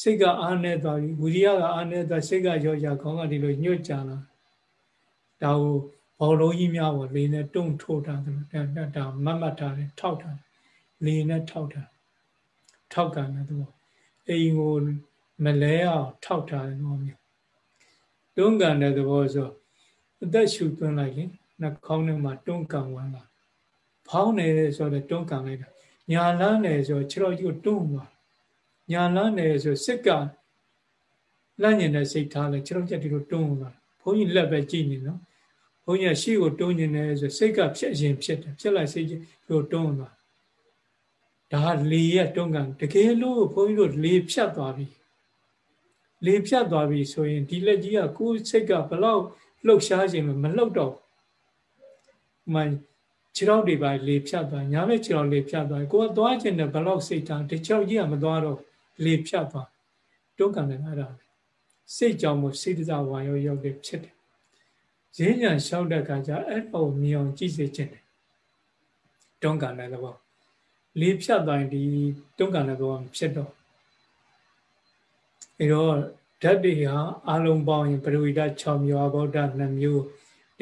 စိတ်ကအားနေသွားပြီဝိရိယကအားနေသွားစိတ်ကရောရခေါင်းကဒီလိုညှို့ကြလာဒါကိုဘောလုံးကြီးများပေါ်လေးနဲ့တုံထိုးထားတယ်ဒါမတ်မတ်ထားတယ်ထောက်ထားလေးနဲ့ထောက်ထားထောက်ကန်တဲ့သဘောအိမ်ကိုမလဲအောင်ထောက်ထားတဲ့သဘောမျိုးတွန်းကန်တဲ့သဘောဆိုအသက်ရှူသွင်းလိုက်လေနှာခေါင်းထဲမှာတွန်းကန်ဝင်လာဖောင်းနေဆိုတော့တွန်းကန်လိုက်တာ ညာလန်းနေဆိုခြေတော်ကြီးကိုတွန်းသွားညာလန်းနေဆိုစစ်ကလန့်ညင်တဲ့စိတ်ထားလဲခြေတော်ချက်ဒီလိုတွန်းသွားဘုန်းကြီးလက်ပဲကြည့်နေနော်ဘုန်းကြီးရှေ့ကိုတွန်းနေတယ်ဆိုစိတ်ကဖြစ်ရင်ဖြစ်တယ်ဖြစ်လိုက်စိတ်ကြီးကိုတွန်းသွားဒါလေရဲ့တွန်းကန်တကယ်လို့ဘုန်းကြီးတို့လေဖြတ်သွားပြီလေဖြတ်သွားပြီဆိုရင်ဒီလက်ကြီးကကိုယ်စိတ်ကဘလောက်လှုပ်ရှားခြင်းမလှုပ်တော့မှ ခြေထောက်တွေပါလေဖြတ်သွားညာဘက်ခြေထောက်လေဖြတ်သွားကိုကသွားခြင်းနဲ့ဘလောက်စိတ်ထားတချောက်ကြီးကမသွားတော့လေဖြတ်သွားတွန်းကန်တယ်အဲ့ဒါစိတ်ကြောင့်မို့စိတ်တစားဝါရောရောက်တယ်ဖြစ်တယ်ဈဉ္ညာလျှောက်တဲ့အခါကျအဲ့တော့မြင်အောင်ကြည့်စေခြင်းတယ်တွန်းကန်တဲ့သဘောလေဖြတ်သွားရင်ဒီတွန်းကန်တဲ့သဘောဖြစ်တော့အဲတော့ဓာတ်တွေဟာအလုံးပေါင်းရင်ပရိဝိဒ6မျိုးအဘောဓ2မျိုး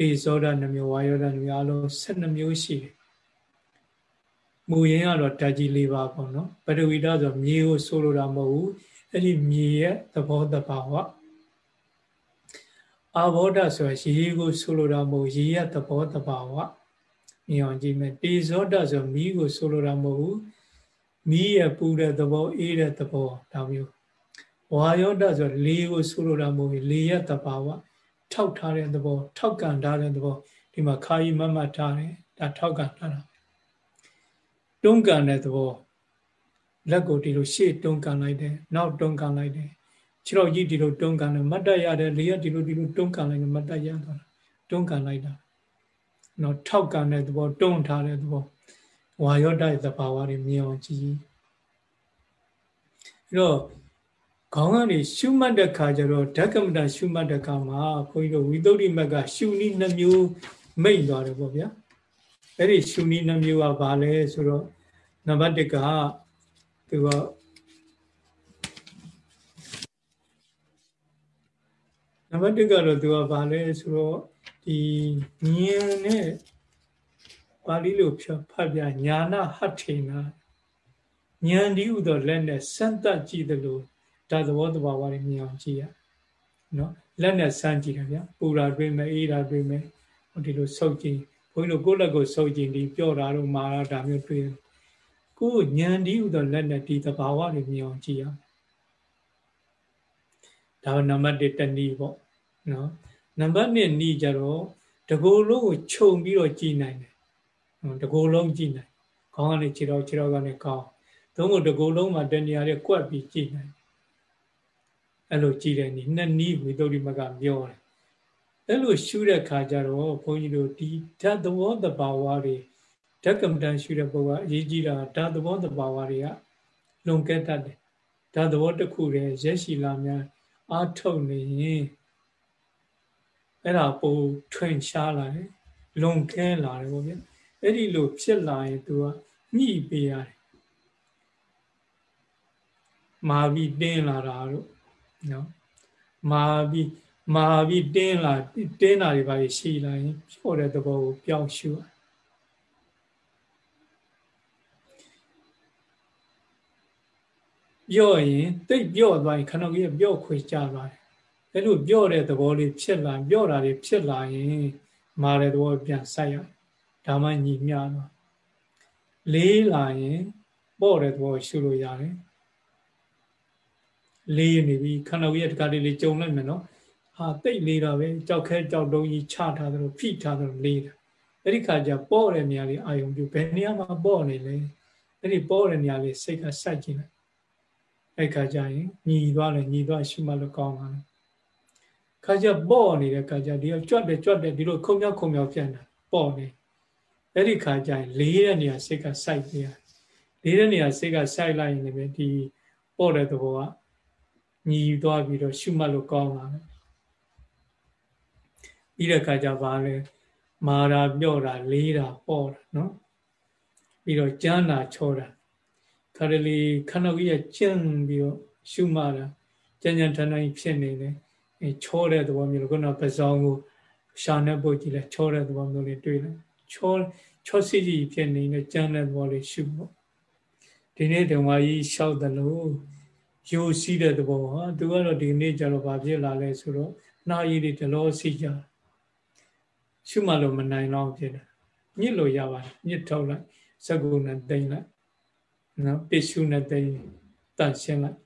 တေဇောဓ2မျိုးဝါယောဓ2မျိုးအလုံး12မျိုးရှိတယ်မူရင်းကတော့ဓာတ်ကြီး၄ပါးပေါ့နော်ပရိဝိဒဆိုမြေကိုဆိုလိုတာမဟုတ်ဘူးအဲ့ဒီမြေရဲ့သဘောတဘာဝအဘောဓဆိုရင်ရေကိုဆိုလိုတာမဟုတ်ရေရဲ့သဘောတဘာဝမြင်အောင်ကြည့်မယ်တေဇောဓဆိုမီးကိုဆိုလိုတာမဟုတ်ဘူးမီးရဲ့ပူတဲ့သဘောအေးတဲ့သဘောဒါမျိုးဝါယောဓဆိုလေကိုဆိုလိုတာမဟုတ်ဘူးလေရဲ့တဘာဝ ထောက်ထားတဲ့သဘော ထောက်ကန်ထားတဲ့သဘောဒီမှာခါကြီးမမတ်ထားတယ်ဒါထောက်ကန်ထားတာတွန်းကန်တဲ့သဘောလက်ကိုဒီလိုရှေ့တွန်းကန်လိုက်တယ်နောက်တွန်းကန်လိုက်တယ်ခြေတော်ကြီးဒီလိုတွန်းကန်တယ်မတ်တရရတယ်လေရဒီလိုဒီလိုတွန်းကန်လိုက်တယ်မတ်တရသွားတာတွန်းကန်လိုက်တာနော်ထောက်ကန်တဲ့သဘောတွန်းထားတဲ့သဘောဝါယောတရဲ့သဘာဝတွေမြင်အောင်ကြည့်အဲ့တော့ ခေါင်းကနေရှုမှတ်တဲ့ခါကျတော့ဓကမတရှုမှတ်တဲ့ခါမှာခွန်ကြီးတို့ဝိသုဒ္ဓိမက်ကရှုနည်းနှမျိုးမိတ်သွားတယ်ပေါ့ဗျာအဲ့ဒီရှုနည်းနှမျိုးကဘာလဲဆိုတော့နံပါတ်1ကသူကနံပါတ်1ကတော့သူကဘာလဲဆိုတော့ဒီဉာဏ်နဲ့ပါဠိလိုဖတ်ပြညာနာဟတ်ထေနာဉာဏ်ဒီဥသောလက်နဲ့စမ်းသပ်ကြည့်တယ်လို့ ဒါသဘောတဘာဝတွေမြင်အောင်ကြည့်ရနော်လက်နဲ့စမ်းကြည့်တယ်ဗျာပူတာတွေးမယ်အေးတာတွေးမယ်ဟိုဒီလိုဆုပ်ကြည့်ဘုန်းကြီးတို့ကိုယ့်လက်ကိုဆုပ်ကြည့်ပြီးပြော့တာတော့မာတာဒါမျိုးတွေးကိုဉာဏ်ဒီဥသောလက်နဲ့ဒီတဘာဝတွေမြင်အောင်ကြည့်ရဒါနံပါတ်1တနည်းပေါ့နော်နံပါတ်2နီးကြတော့တကိုယ်လုံးကိုခြုံပြီးတော့ကြည်နိုင်တယ်တကိုယ်လုံးကြည်နိုင်ခေါင်းကနေခြေတော်ခြေတော်ကနေခေါင်းသုံးဖို့တကိုယ်လုံးမှာတဏှာတွေကွက်ပြီးကြည်နိုင် အဲ့လိုကြည်တဲ့နီးနှစ်နီးဝိသုဒ္ဓိမကပြောတယ်အဲ့လိုရှုတဲ့ခါကျတော့ဘုန်းကြီးတို့ဒီဓာတ်သဘောတဘာဝတွေဓာတ်ကမ္မတန်ရှုတဲ့ပုဂ္ဂိုလ်အရေးကြီးတာဓာတ်သဘောတဘာဝတွေကလွန်ကဲတတ်တယ်ဓာတ်သဘောတစ်ခုတည်းရက်ရှိလာများအာထုတ်နေရင်အဲ့ဒါပိုထွင်ရှားလာတယ်လွန်ကဲလာတယ်ပေါ့ဗျအဲ့ဒီလိုဖြစ်လာရင် तू ကညှိပေးရတယ်မာပြီးတင်းလာတာတို့ နော်မာပြီးမာပြီးတင်းလာတင်းတာတွေပါရှိလာရင်ပြော့တဲ့သဘောကိုပြောင်းရှုရပြော့ရင်တိတ်ပြော့သွားရင်ခဏကြီးပြော့ခွေကြသွားတယ်အဲ့လိုပြော့တဲ့သဘောလေးဖြစ်လာပြော့တာတွေဖြစ်လာရင်မာတဲ့သဘောပြန်ဆိုက်ရဒါမှညီမျှတော့လေးလာရင်ပေါ့တဲ့သဘောရှုလို့ရတယ် လေးနေပြီခဏကြီးတခါတည်းလေးကြုံလိုက်မယ်နော်ဟာတိတ်လေးတာပဲကြောက်ခဲကြောက်တုံးကြီးချထားတယ်လို့ဖိထားတယ်လို့လေးတာအဲ့ဒီခါကျပေါ့တဲ့နေရာလေးအာယုံပြုဘယ်နေရာမှာပေါ့နေလဲအဲ့ဒီပေါ့တဲ့နေရာလေးစိတ်ကစိုက်ကြည့်လိုက်အဲ့ခါကျရင်ညီသွားတယ်ညီသွားရှုမှလို့ကောင်းပါလားခါကျပေါ့နေတဲ့ခါကျဒီကကြွတ်တယ်ကြွတ်တယ်ဒီလိုခုံမြောက်ခုံမြောက်ပြန်တာပေါ့နေအဲ့ဒီခါကျရင်လေးတဲ့နေရာစိတ်ကစိုက်ပြရလေးတဲ့နေရာစိတ်ကစိုက်လိုက်ရင်လည်းဒီပေါ့တဲ့သဘောက ညီသွားပြီးတော့ရှုမှတ်လို့ကောင်းလာတယ်ပြီးတဲ့ခါကျပါလဲမာတာပြော့တာလေးတာပေါ့တာနော်ပြီးတော့ကျမ်းတာချောတာခါတလေခဏကြီးကကျင့်ပြီးတော့ရှုမှတ်တာကြံ့ကြံ့ထန်ထန်ဖြစ်နေတယ်အဲချောတဲ့သဘောမျိုးခုနပဇောင်းကိုရှာနေဖို့ကြည့်လဲချောတဲ့သဘောမျိုးလေးတွေ့လဲချောချောစီကြီးဖြစ်နေတဲ့ကျမ်းတဲ့သဘောလေးရှုဖို့ဒီနေ့ဓမ္မကြီးလျှောက်တယ်လို့ ယိုစီးတဲ့သဘောဟာသူကတော့ဒီနေ့ကျတော့ဘာဖြစ်လာလဲဆိုတော့နှာရည်တွေဒလောစီးကြရှုမှလို့မနိုင်တော့ဖြစ်တယ်ညစ်လို့ရပါတယ်ညစ်ထုတ်လိုက်စကုနဲ့တိမ့်လိုက်နော်တ िश ူနဲ့တိမ့်တန့်ရှင်းလိုက်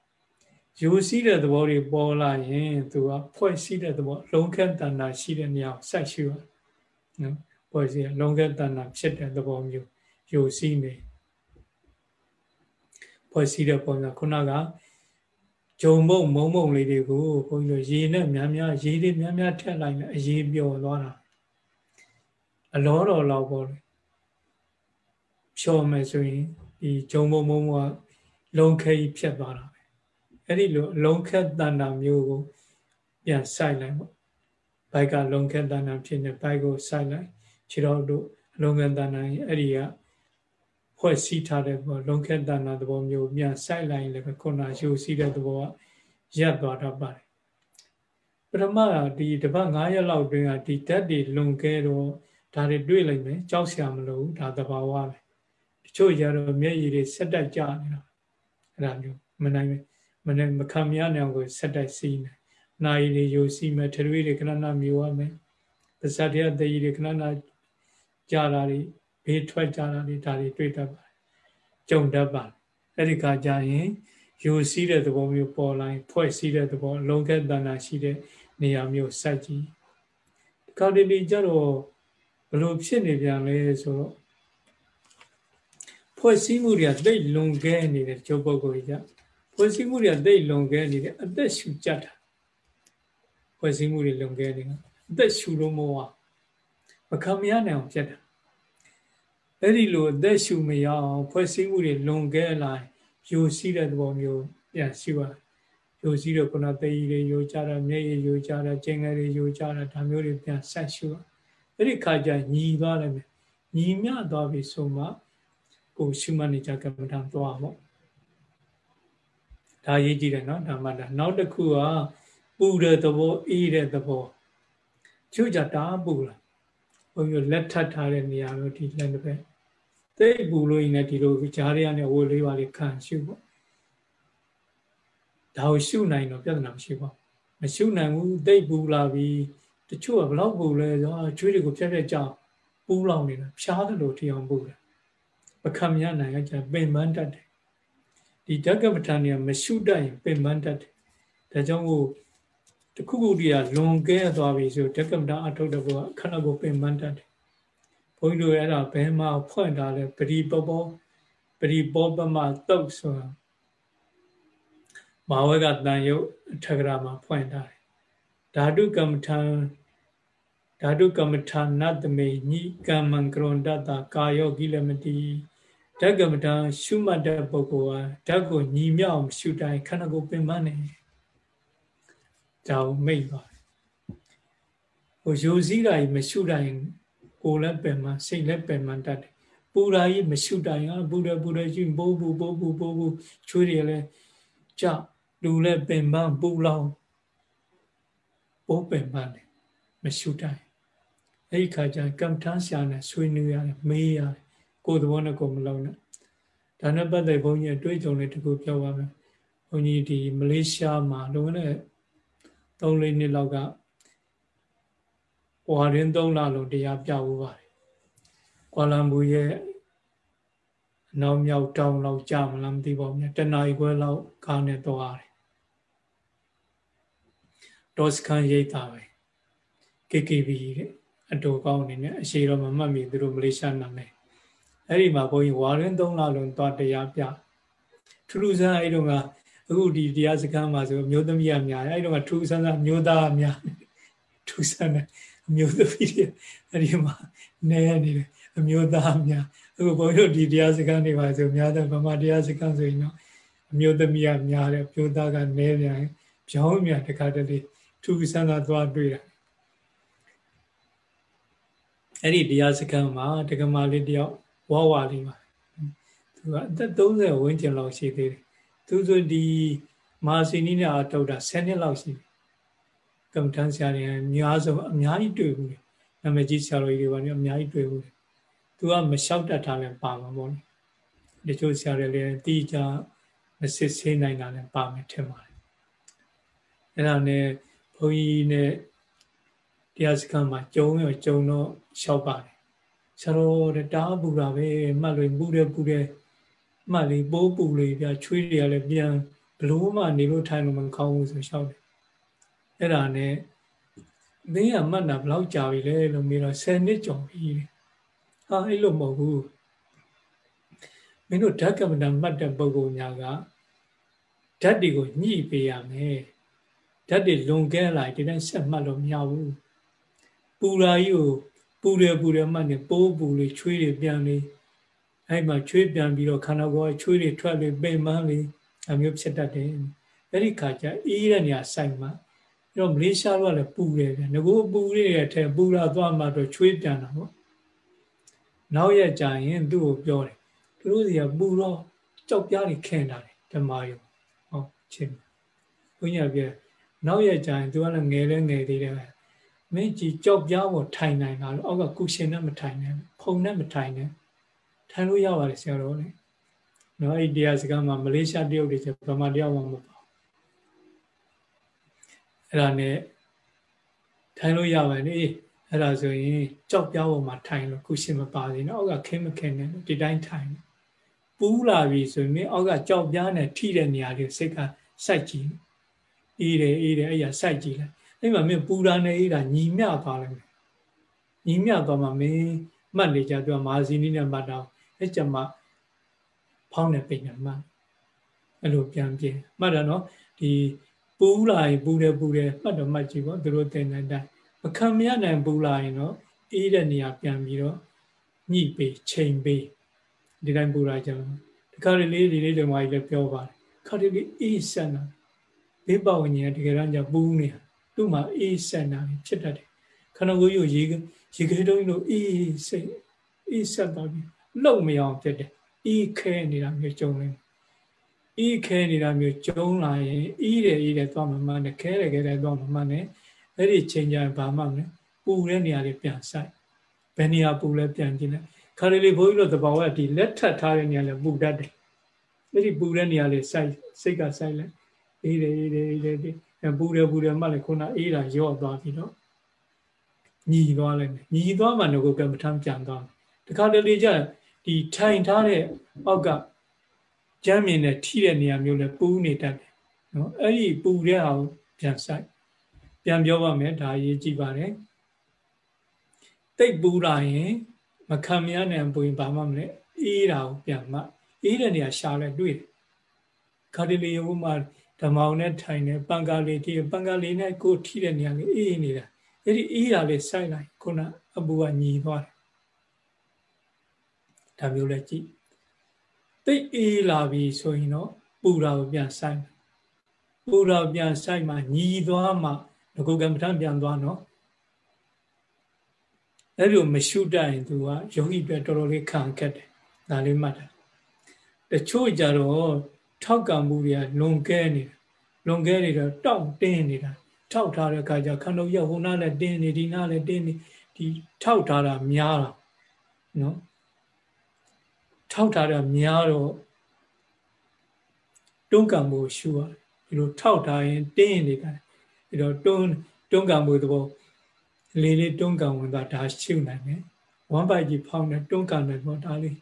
ယိုစီးတဲ့သဘောတွေပေါ်လာရင်သူကဖွဲ့စည်းတဲ့သဘောလုံးခက်တဏ္ဍာရှိတဲ့နေရာကိုစိုက်ရှုရနော်ဖွဲ့စည်းလုံးခက်တဏ္ဍာဖြစ်တဲ့သဘောမျိုးယိုစီးနေဖွဲ့စည်းတဲ့ပုံစံခုနက ဂျုံမုံမုံမုံလေးတွေကိုဘုန်းကြီးရေနဲ့များများရေတွေများများထက်လိုက်မယ်အရေးပျော်သွားတာအလောတော်လောက်ပေါ့လေဖြော်မယ်ဆိုရင်ဒီဂျုံမုံမုံကလုံခဲကြီးဖြတ်သွားတာပဲအဲ့ဒီလိုလုံခဲတဏ္ဍာမျိုးကိုပြန်ဆိုင်လိုက်ပေါ့ဘိုက်ကလုံခဲတဏ္ဍာဖြစ်နေဘိုက်ကိုဆိုင်လိုက်ခြေတော်တို့လုံခဲတဏ္ဍာရင်အဲ့ဒီက ဖွဲ့စည်းထားတဲ့ဘောလုံခဲတဏ္ဍာသဘောမျိုးပြန်ဆိုင်လိုက်လည်းပဲခုနယူစည်းတဲ့သဘောကရပ်သွားတတ်ပါတယ်ပထမဒီတပတ်9ရက်လောက်တွင်ကဒီဓာတ်တွေလွန်ကဲတော့ဒါတွေတွေ့လိုက်မယ်ကြောက်စရာမလိုဘူးဒါသဘာဝပဲတချို့ကြတော့မျက်ရည်တွေဆက်တက်ကြနေတာအဲ့ဒါမျိုးမနိုင်မနိုင်မခံမရနိုင်အောင်ကိုဆက်တက်စီးနေနာရီတွေယူစီးမယ်ထရွေးတွေခဏနာမျိုးရမယ်ပါဇတ်တွေအသေးတွေခဏနာကြာလာတွေ ဘေးထွက်ကြတာတွေဒါတွေတွေ့တတ်ပါတယ်ကြုံတတ်ပါတယ်အဲ့ဒီကကြရင်ယူစီးတဲ့သဘောမျိုးပေါ်လာရင်ဖွဲ့စည်းတဲ့သဘောလုံခဲ့တန်တာရှိတဲ့နေရာမျိုးစိုက်ကြည့်ကောက်တတိကြတော့ဘလို့ဖြစ်နေပြန်လဲဆိုတော့ဖွဲ့စည်းမှုတွေကတိတ်လွန်ကဲနေတဲ့ကျုပ်ပုဂ္ဂိုလ်ကြီးကဖွဲ့စည်းမှုတွေကတိတ်လွန်ကဲနေတယ်အသက်ရှူကြတာဖွဲ့စည်းမှုတွေလွန်ကဲနေတယ်အသက်ရှူလို့မဝမခံမရနိုင်အောင်ဖြစ်တာ အဲ့ဒီလိုအသက်ရှူမရအောင်ဖွဲ့စည်းမှုတွေလွန်ကဲလာယိုစီးတဲ့သဘောမျိုးပြန်ရှိပါယိုစီးတော့ခုနသေကြီးတွေယိုကြတာမျက်ရည်ယိုကြတာကျင်ငယ်တွေယိုကြတာဒါမျိုးတွေပြန်ဆက်ရှူပါအဲ့ဒီခါကျညီသွားတယ်ညီမြသွားပြီဆိုမှကိုရှုမှတ်နေကြကမ္မဋ္ဌာန်းသွားပေါ့ဒါရေးကြည့်တယ်နော်ဒါမှဒါနောက်တစ်ခုကပူတဲ့သဘောအေးတဲ့သဘောချို့ကြတာပူလာဘုန်းကြီးလက်ထပ်ထားတဲ့နေရာမျိုးဒီလက်တစ်ဖက် သိပူလို့ရင်လည်းဒီလိုကြားရရနဲ့ဝေလေးပါလေးခံရှုပေါ့ဒါကိုရှုနိုင်တော့ပြဿနာမရှိပါဘူးမရှုနိုင်ဘူးသိပူလာပြီးတချို့ကဘလောက်ပူလဲဆိုတော့ချွေးတွေကိုဖြတ်ဖြတ်ကြောက်ပူလောင်နေတာဖြားတယ်လို့ထီအောင်ပူတယ်ပခမရနိုင်ကကြပင်ပန်းတတ်တယ်ဒီဓကပဋ္ဌာန်တွေကမရှုတတ်ရင်ပင်ပန်းတတ်တယ်ဒါကြောင့်မို့တခုခုတည်းကလွန်ကဲသွားပြီဆိုဓကပဋ္ဌာန်အထုတ်တဲ့ဘောခဏကိုပင်ပန်းတတ်တယ် ဘုန်းကြီးတို့အဲ့ဒါဘယ်မှာဖွင့်ထားလဲပရိပပောပရိပောပမတုတ်ဆိုတာမာဝကတန်ယုတ်ထကရာမှာဖွင့်ထားတယ်ဓာတုကမ္မထံဓာတုကမ္မထာနတမေညိကမ္မံကရွန်တတကာယောကိလမတိဓကမ္မထာရှုမှတ်တဲ့ပုဂ္ဂိုလ်ဟာဓာတ်ကိုညီမြောက်ရှုတိုင်းခန္ဓာကိုယ်ပင်ပန်းနေဒါကိုမိတ်ပါတယ်ဟိုယူစည်းတာကြီးမရှုတိုင်း ကိုယ်လည်းပင်ပန်းစိတ်လည်းပင်ပန်းတတ်တယ်ပူရာကြီးမရှုတိုင်းဟာပူတယ်ပူတယ်ရှိပိုးပူပိုးပူပိုးပူချွေးတွေလည်းကြလူလည်းပင်ပန်းပူလောင်ပိုးပင်ပန်းတယ်မရှုတိုင်းအဲ့ဒီခါကျကမ္မထမ်းရှာနဲ့ဆွေးနွေးရတယ်မေးရတယ်ကိုယ်သဘောနဲ့ကိုယ်မလုံးနဲ့ဒါနဲ့ပတ်သက်ဘုန်းကြီးအတွေ့အကြုံလေးတခုပြောပါမယ်ဘုန်းကြီးဒီမလေးရှားမှာလုံနဲ့၃၄နှစ်လောက်က ဝါရင်၃လလုံးတရားပြဖို့ပါတယ်ကွာလမ်ပူရဲ့အနောက်မြောက်တောင်လောက်ကြာမလားမသိပါဘူးတနအီခွဲလောက်ကားနဲ့တော့ရတယ်ဒေါ်စခန်ရိတ်တာပဲ KKB တဲ့အတူကောင်းအနေနဲ့အရှိတော့မမှတ်မိသူတို့မလေးရှားနာမည်အဲ့ဒီမှာဘုန်းကြီးဝါရင်း၃လလုံးသွားတရားပြထူးထူးဆန်းအဲ့တုန်းကအခုဒီတရားစခန်းမှာဆိုမျိုးသမီးကများအဲ့တုန်းကထူးဆန်းဆန်းမျိုးသားကများထူးဆန်းတဲ့ အမျိုးသမီးတွေအဲ့ဒီမှာနေရနေတယ်အမျိုးသားများအခုဘုန်းကြီးတို့ဒီတရားစခန်းတွေပါဆိုများတဲ့ဗမာတရားစခန်းဆိုရင်တော့အမျိုးသမီးကများတယ်မျိုးသားကနေပြန်ပြောင်းမြန်တခါတလေထူးဆန်းဆန်းသွားတွေ့တာအဲ့ဒီတရားစခန်းမှာတက္ကမလေးတယောက်ဝါဝါလေးပါသူကအသက်30ဝန်းကျင်လောက်ရှိသေးတယ်သူဆိုဒီမာစီနီနဲ့အထောက်တာ10နှစ်လောက်ရှိတယ် ကမ္မထမ်းဆရာတွေအများဆုံးအများကြီးတွေ့ဘူးနာမည်ကြီးဆရာတော်ကြီးတွေပါနေအများကြီးတွေ့ဘူးသူကမလျှောက်တတ်တာလည်းပါမှာပေါ့လေတချို့ဆရာတွေလည်းတီးကြမစစ်ဆေးနိုင်တာလည်းပါမယ်ထင်ပါတယ်အဲ့ဒါနဲ့ဘုန်းကြီးနဲ့တရားစခန်းမှာကျုံရောကျုံတော့လျှောက်ပါတယ်ဆရာတော်တတားပူတာပဲမှတ်လို့ပူတယ်ပူတယ်မှတ်လေးပိုးပူလေးပြချွေးတွေကလည်းပြန်ဘလို့မှနေလို့ထိုင်လို့မကောင်းဘူးဆိုလျှောက်တယ် အဲ့ဒါနဲ့မင်းကမှတ်တာဘယ်လောက်ကြာပြီလဲလို့မေးတော့10နှစ်ကျော်ပြီဟာအဲ့လိုမဟုတ်ဘူးမင်းတို့ဓာတ်ကမ္မဋ္ဌာန်းမှတ်တဲ့ပုဂ္ဂိုလ်များကဓာတ်တွေကိုညှိပေးရမယ်ဓာတ်တွေလွန်ကဲလာဒီတိုင်းဆက်မှတ်လို့မရဘူးပူရာကြီးကိုပူတယ်ပူတယ်မှတ်နေပိုးပူလေချွေးတွေပြန်လေအဲ့မှာချွေးပြန်ပြီးတော့ခန္ဓာကိုယ်ကချွေးတွေထွက်လေပိန်မန်းလေအမျိုးဖြစ်တတ်တယ်အဲ့ဒီခါကျအေးတဲ့နေရာဆိုင်မှာ အဲ့တော့မလေးရှားတော့လည်းပူတယ်ဗျငကိုပူရတဲ့အထက်ပူလာသွားမှတော့ချွေးပြန်တာပေါ့နောက်ရကြရင်သူ့ကိုပြောတယ်သူတို့စီကပူတော့ကြောက်ပြားတွေခင်တာတယ်ဓမ္မယုံဟောချင်းဘုညာပြနောက်ရကြရင်သူကလည်းငယ်လဲငယ်သေးတယ်မင်းကြီးကြောက်ပြားပေါ်ထိုင်နိုင်တာလို့အောက်ကကုရှင်နဲ့မထိုင်နဲ့ဖုံနဲ့မထိုင်နဲ့ထိုင်လို့ရပါတယ်ဆရာတော်လေနော်အဲ့တရားစကားမှာမလေးရှားတရုတ်တွေကျဗမာတယောက်မှမပေါ့ အဲ့ဒါနဲ့ထိုင်လို့ရပါလေအဲ့ဒါဆိုရင်ကြောက်ပြားပေါ်မှာထိုင်လို့ကုရှင်မပါသေးနော်အောက်ကခင်းမခင်းနဲ့ဒီတိုင်းထိုင်ပူးလာပြီဆိုရင်အောက်ကကြောက်ပြားနဲ့ထိတဲ့နေရာတွေစိတ်ကစိုက်ကြည့်အေးတယ်အေးတယ်အဲ့ရစိုက်ကြည့်လိုက်အဲ့မှာမင်းပူတာနဲ့အေးတာညီမျှသွားလိုက်မယ်ညီမျှသွားမှမင်းမှတ်နေကြသူကမာဇီနီနဲ့မှတ်တော့အဲ့ကြမှာဖောင်းနေပိန်နေမှတ်အဲ့လိုပြန်ပြင်းမှတ်တယ်နော်ဒီ ပူလာရင်ပူတယ်ပူတယ်မှတ်တော့မှတ်ကြည့်ပေါ့သူတို့တင်တဲ့အတိုင်းမခံမရနိုင်ပူလာရင်တော့အေးတဲ့နေရာပြန်ပြီးတော့ညှိပေးချိန်ပေးဒီတိုင်းပူလာကြတော့ဒီခါလေးဒီလေးတွေမှလည်းပြောပါတယ်ခါလေးအေးဆက်တာဘေးပဝဉ္ဇဉ်ကတကယ်တော့ညပူးနေတာသူ့မှာအေးဆက်တာဖြစ်တတ်တယ်ခန္ဓာကိုယ်ကိုရေရေခဲတုံးလို့အေးစိတ်အေးဆက်သွားပြီလှုပ်မရအောင်ဖြစ်တယ်အေးခဲနေတာမျိုးကြုံနေ အေးခဲနေတာမျိုးကြုံလာရင်အေးတယ်အေးတယ်သွားမှမှန်းတယ်ခဲတယ်ခဲတယ်သွားမှမှန်းတယ်အဲ့ဒီချိန်ကျရင်ဘာမှမလဲပူတဲ့နေရာလေးပြန်ဆိုင်ဘယ်နေရာပူလဲပြန်ကြည့်လိုက်ခါလေးဘိုးကြီးတို့တဘာဝဒီလက်ထပ်ထားတဲ့နေရာလေးပူတတ်တယ်အဲ့ဒီပူတဲ့နေရာလေးစိုက်စိတ်ကစိုက်လိုက်အေးတယ်အေးတယ်အေးတယ်ပူတယ်ပူတယ်မှလည်းခုနအေးတာရော့သွားပြီးတော့ညီသွားလိုက်မယ်ညီသွားမှငကိုကမ္မထမ်းပြန်သွားတခါတလေကျဒီထိုင်ထားတဲ့အောက်က ကျမ်းမြင်နဲ့ထိတဲ့နေရာမျိုးလဲပူနေတတ်တယ်နော်အဲ့ဒီပူတဲ့အောင်ပြန်ဆိုင်ပြန်ပြောပါမယ်ဒါရေးကြည့်ပါတယ်တိတ်ပူလာရင်မခံမရနိုင်ပူရင်ဘာမှမလဲအေးတာကိုပြန်မှအေးတဲ့နေရာရှာလဲတွေ့တယ်ခါတလေဘုမှာဓမ္မောင်နဲ့ထိုင်နေပန်ကာလေးထိပန်ကာလေးနဲ့ကိုထိတဲ့နေရာလေးအေးနေတာအဲ့ဒီအေးတာလေးစိုက်လိုက်ခုနအပူကညီသွားတယ်ဒါမျိုးလဲကြည့် တိတ်အေးလာပြီဆိုရင်တော့ပူတာကိုပြန်စိုက်ပူတာပြန်စိုက်မှညီသွားမှငကုကံပဋ္ဌာန်းပြန်သွားနော်အဲ့လိုမရှုတတ်ရင်သူကယောဂီပြတော်တော်လေးခံခက်တယ်ဒါလေးမှတ်တယ်တချို့ကြတော့ထောက်ကံမှုတွေကလွန်ကဲနေတယ်လွန်ကဲနေတော့တောက်တင်းနေတာထောက်ထားတဲ့အခါကျခန္ဓာရဟိုနာလည်းတင်းနေဒီနာလည်းတင်းနေဒီထောက်ထားတာများတာနော် ထောက်ထားတာများတော့တွန်းကံမှုရှုရတယ်ဒီလိုထောက်ထားရင်တင်းနေတာပြီးတော့တွန်းတွန်းကံမှုသဘောလေးလေးတွန်းကံဝင်သွားဒါရှုနိုင်တယ်ဝမ်ပိုက်ကြီးဖောင်းတယ်တွန်းကံတယ်ပေါ့ဒါလေး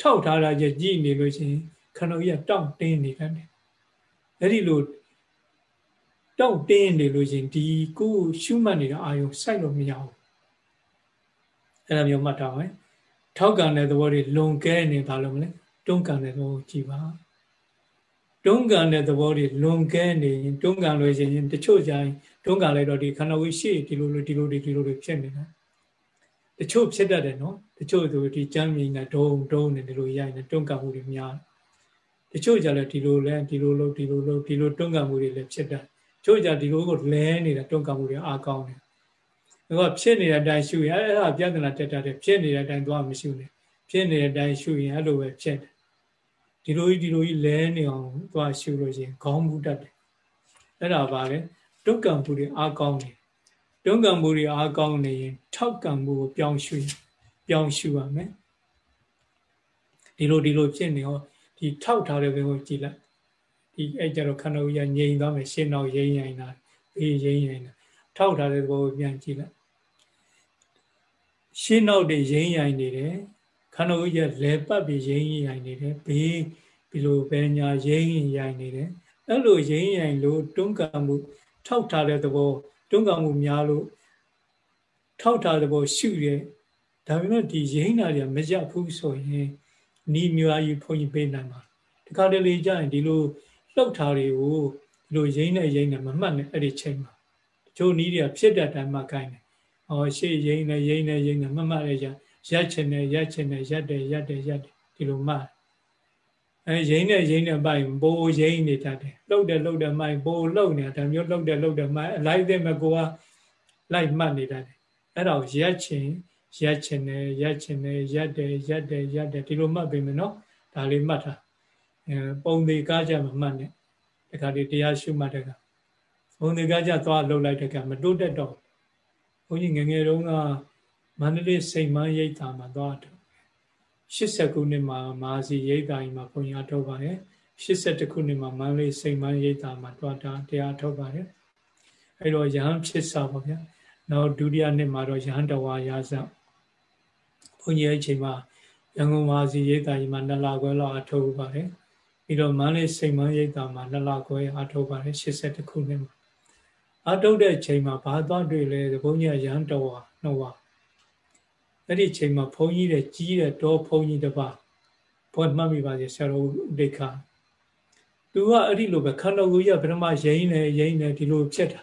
ထောက်ထားတာကြကြည့်နေလို့ရှိရင်ခဏကြီးတောင့်တင်းနေတယ်အဲ့ဒီလိုတောင့်တင်းနေလို့ရှိရင်ဒီကိုရှုမှတ်နေတဲ့အာယုံစိုက်လို့မရဘူးအဲ့ဒါမျိုးမှတ်ထားမယ် ထောက်ကံတဲ့သဘောတွေလွန်ကဲနေပါလို့မလဲတွန်းကံတဲ့သဘောကြည့်ပါတွန်းကန်တဲ့သဘောတွေလွန်ကဲနေရင်တွန်းကန်လို့ရှိရင်တချို့ကြရင်တွန်းကန်လိုက်တော့ဒီခန္ဓာကိုယ်ရှေ့ဒီလိုလိုဒီလိုဒီလိုလိုဖြစ်နေတာတချို့ဖြစ်တတ်တယ်နော်တချို့ဆိုဒီကြမ်းမြင်နေဒုံဒုံနေဒီလိုရိုက်နေတွန်းကန်မှုတွေများတချို့ကြလည်းဒီလိုလဲဒီလိုလိုဒီလိုလိုဒီလိုတွန်းကန်မှုတွေလည်းဖြစ်တတ်ချို့ကြဒီလိုကိုလဲနေတာတွန်းကန်မှုတွေအားကောင်းတယ် ဒါကဖြစ်နေတဲ့အတိုင်းရှုရင်အဲ့ဒါပြဿနာတက်တာဖြစ်နေတဲ့အတိုင်းသွားမရှုနဲ့ဖြစ်နေတဲ့အတိုင်းရှုရင်အဲ့လိုပဲဖြစ်တယ်ဒီလိုကြီးဒီလိုကြီးလဲနေအောင်သွားရှုလို့ရှိရင်ခေါင်းမူတတ်တယ်အဲ့ဒါပါလေတွန်းကံမှုတွေအားကောင်းတယ်တွန်းကံမှုတွေအားကောင်းနေရင်ထောက်ကံမှုကိုပြောင်းရှုပြောင်းရှုရမယ်ဒီလိုဒီလိုဖြစ်နေဟောဒီထောက်ထားတဲ့ဘက်ကိုကြည့်လိုက်ဒီအဲ့ကြတော့ခန္ဓာကိုယ်ကငြိမ်သွားမယ်ရှင်းတော့ရိမ့်ရိုင်တာအေးရိမ့်ရိုင်တာထောက်ထားတဲ့ဘောကိုပြန်ကြည့်လိုက် ရှင်းတော့တွေရိမ့်ရိုင်နေတယ်ခန္ဓာကိုယ်ကြီးလဲပတ်ပြီးရင်းရိုင်နေတယ်ဘေးဒီလိုပဲညာရင်းရိုင်နေတယ်အဲ့လိုရင်းရိုင်လို့တွန်းကံမှု ထောက်ထားတဲ့သဘောတွန်းကံမှုများလို့ထောက်ထားတဲ့ဘောရှုရဲဒါပေမဲ့ဒီရင်းနာတွေကမကြဘူးဆိုရင်နီးမျိုးအကြီးဘုန်းကြီးပေးနိုင်ပါတခါတလေကြာရင်ဒီလိုလှုပ်ထားတွေကိုဒီလိုရင်းနဲ့ရင်းနဲ့မမှတ်နဲ့အဲ့ဒီချိန်မှာတချို့နီးတွေကဖြစ်တဲ့တိုင်းမှာခိုင်းတယ် ဟောရှေ့ရင်းနဲ့ရင်းနဲ့ရင်းနဲ့မမှတ်ရကြရက်ချင်တယ်ရက်ချင်တယ်ရက်တယ်ရက်တယ်ရက်တယ်ဒီလိုမှတ်အဲရင်းနဲ့ရင်းနဲ့ပိုင်ဘိုးရင်းနေတတ်တယ်လှုပ်တယ်လှုပ်တယ်မိုင်ဘိုးလှုပ်နေတာဒါမျိုးလှုပ်တယ်လှုပ်တယ်မိုင်အလိုက်တဲ့မကိုကလိုက်မှတ်နေတတ်တယ်အဲ့ဒါကိုရက်ချင်ရက်ချင်တယ်ရက်ချင်တယ်ရက်တယ်ရက်တယ်ရက်တယ်ဒီလိုမှတ်ပြီမယ်နော်ဒါလေးမှတ်တာအဲပုံသေးကားကြမမှတ်နဲ့တခါဒီတရားရှုမှတ်တဲ့ကပုံသေးကားကြသွားလှုပ်လိုက်တဲ့ကမတိုးတက်တော့ ဘုန်းကြီးငငယ်တုန်းကမန္တလေးစိန်မန်းရိပ်သာမှာသွားတယ်80ခုနှစ်မှာမာစီရိပ်သာကြီးမှာဘုန်းကြီးအထောက်ပါတယ်81ခုနှစ်မှာမန္တလေးစိန်မန်းရိပ်သာမှာတွားတာတရားထောက်ပါတယ်အဲ့တော့ရဟန်းဖြစ်စာပါဗျာနောက်ဒုတိယနှစ်မှာတော့ရဟန်းတော်ဝါရာဇဘုန်းကြီးအဲ့ချိန်မှာရန်ကုန်မာစီရိပ်သာကြီးမှာနှစ်လခွဲလောက်အထောက်ပါတယ်ပြီးတော့မန္တလေးစိန်မန်းရိပ်သာမှာနှစ်လခွဲအထောက်ပါတယ်81ခုနှစ်မှာ အထုတ်တဲ့ချိန်မှာဘာသွားတွေ့လဲဘုန်းကြီးရဟန်းတော်ဝါနှုတ်ဝါအဲ့ဒီချိန်မှာဘုန်းကြီးတဲ့ကြီးတဲ့တောဘုန်းကြီးတစ်ပါးဘွယ်မှတ်မိပါစေဆရာတော်ဒိဋ္ဌာသူကအဲ့ဒီလိုပဲခန္ဓာကိုယ်ရပထမရိမ့်နေရိမ့်နေဒီလိုဖြစ်တာ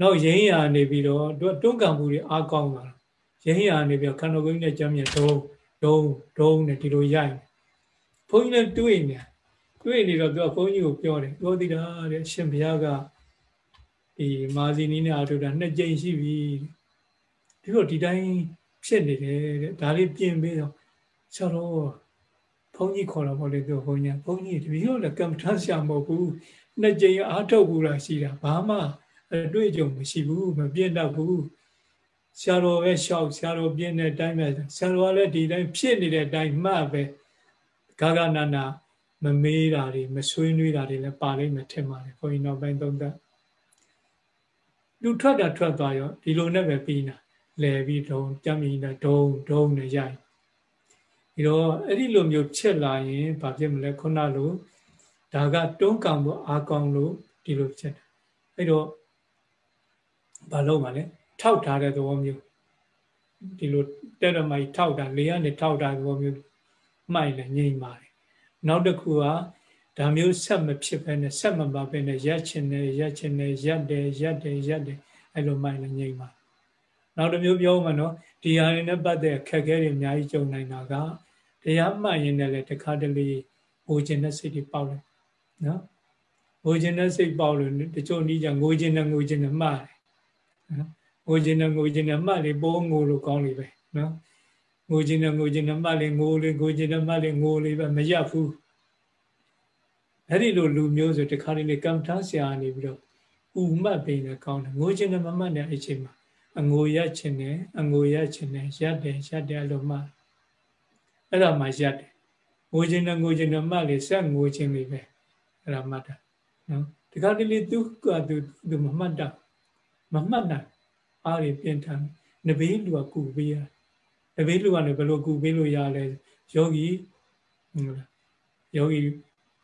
နောက်ရိမ့်ရနေပြီးတော့တွန်းကန်မှုတွေအားကောင်းလာရိမ့်ရနေပြီးခန္ဓာကိုယ်နဲ့ကြမ်းမြတ်ဒုံဒုံဒုံနဲ့ဒီလိုရိုက်ဘုန်းကြီးလည်းတွေ့နေတွေ့နေတော့သူကဘုန်းကြီးကိုပြောတယ်ပြောသေးတာတဲ့ရှင်ဘုရားက ဒီမာဇီနီနဲ့အာထုတာနှစ်ကြိမ်ရှိပြီဒီလိုဒီတိုင်းဖြစ်နေတယ်တဲ့ဒါလေးပြင်ပေးတော့ဆရာတော်ဘုန်းကြီးခေါ်တော့ဘောလေသူဘုန်းကြီးဘုန်းကြီးတပည့်တော်လည်းကမ္ဘာထဆရာမဟုတ်ဘူးနှစ်ကြိမ်အားထုတ်ဘူးလားရှိတာဘာမှအတွေ့အကြုံမရှိဘူးမပြည့်တတ်ဘူးဆရာတော်ပဲရှောက်ဆရာတော်ပြည့်တဲ့အတိုင်းပဲဆရာတော်ကလည်းဒီတိုင်းဖြစ်နေတဲ့အတိုင်းမှတ်ပဲဂဂနာနာမမေးတာတွေမဆွေးနွေးတာတွေလည်းပါလိမ့်မယ်ထင်ပါတယ်ဘုန်းကြီးနောက်ပိုင်းသုံးသပ် လူထွက်တာထွက်သွားရောဒီလိုနဲ့ပဲပြီးနာလဲပြီးဒုံကြမ်းမြင်တာဒုံဒုံနဲ့ရိုက်ဒီတော့အဲ့ဒီလိုမျိုးဖြစ်လာရင်ဘာဖြစ်မလဲခုနလိုဒါကတွန်းကောင်ဖို့အာကောင်လို့ဒီလိုဖြစ်တယ်အဲ့တော့ဘာလို့မလဲထောက်ထားတဲ့သဘောမျိုးဒီလိုတက်ရမိုက်ထောက်တာလေကနေထောက်တာသဘောမျိုးမှိုက်လည်းငြိမ့်ပါတယ်နောက်တစ်ခုက ဒါမျိုးဆက်မဖြစ်ဘဲနဲ့ဆက်မပါဘဲနဲ့ရက်ချင်တယ်ရက်ချင်တယ်ရက်တယ်ရက်တယ်ရက်တယ်အဲ့လိုမှိုက်လည်းငြိမ့်ပါနောက်တစ်မျိုးပြောမှနော်ဒီဟာတွေနဲ့ပတ်သက်ခက်ခဲတွေအများကြီးကြုံနိုင်တာကတရားမှတ်ရင်လည်းတခါတလေငိုခြင်းတဲ့စိတ်တွေပေါက်တယ်နော်ငိုခြင်းတဲ့စိတ်ပေါက်လို့တချို့နည်းကြငိုခြင်းနဲ့ငိုခြင်းနဲ့မှားတယ်နော်ငိုခြင်းနဲ့ငိုခြင်းနဲ့မှတ်လေပိုးငိုလို့ကောင်းလေပဲနော်ငိုခြင်းနဲ့ငိုခြင်းနဲ့မှတ်လေငိုလေငိုခြင်းနဲ့မှတ်လေငိုလေပဲမရဘူး အဲ့ဒီလိုလူမျိုးဆိုတခါတလေကမ္ဘာဆရာနေပြီးတော့ဥမှတ်ပေးနေကောင်းတယ်ငိုခြင်းနဲ့မမှတ်တဲ့အချိန်မှာအငိုရချင်တယ်အငိုရချင်တယ်ရက်တယ်ရက်တယ်လို့မှအဲ့ဒါမှရက်တယ်ငိုခြင်းနဲ့ငိုခြင်းနဲ့မှတ်လေဆက်ငိုခြင်းလေးပဲအဲ့ဒါမှတ်တာနော်ဒီကတလေသူကသူသူမမှတ်တာမမှတ်နိုင်အားရပြင်ထန်နဘေးလူကကူပေးရနဘေးလူကလည်းဘယ်လိုကူပေးလို့ရလဲယောဂီဟုတ်လားယောဂီ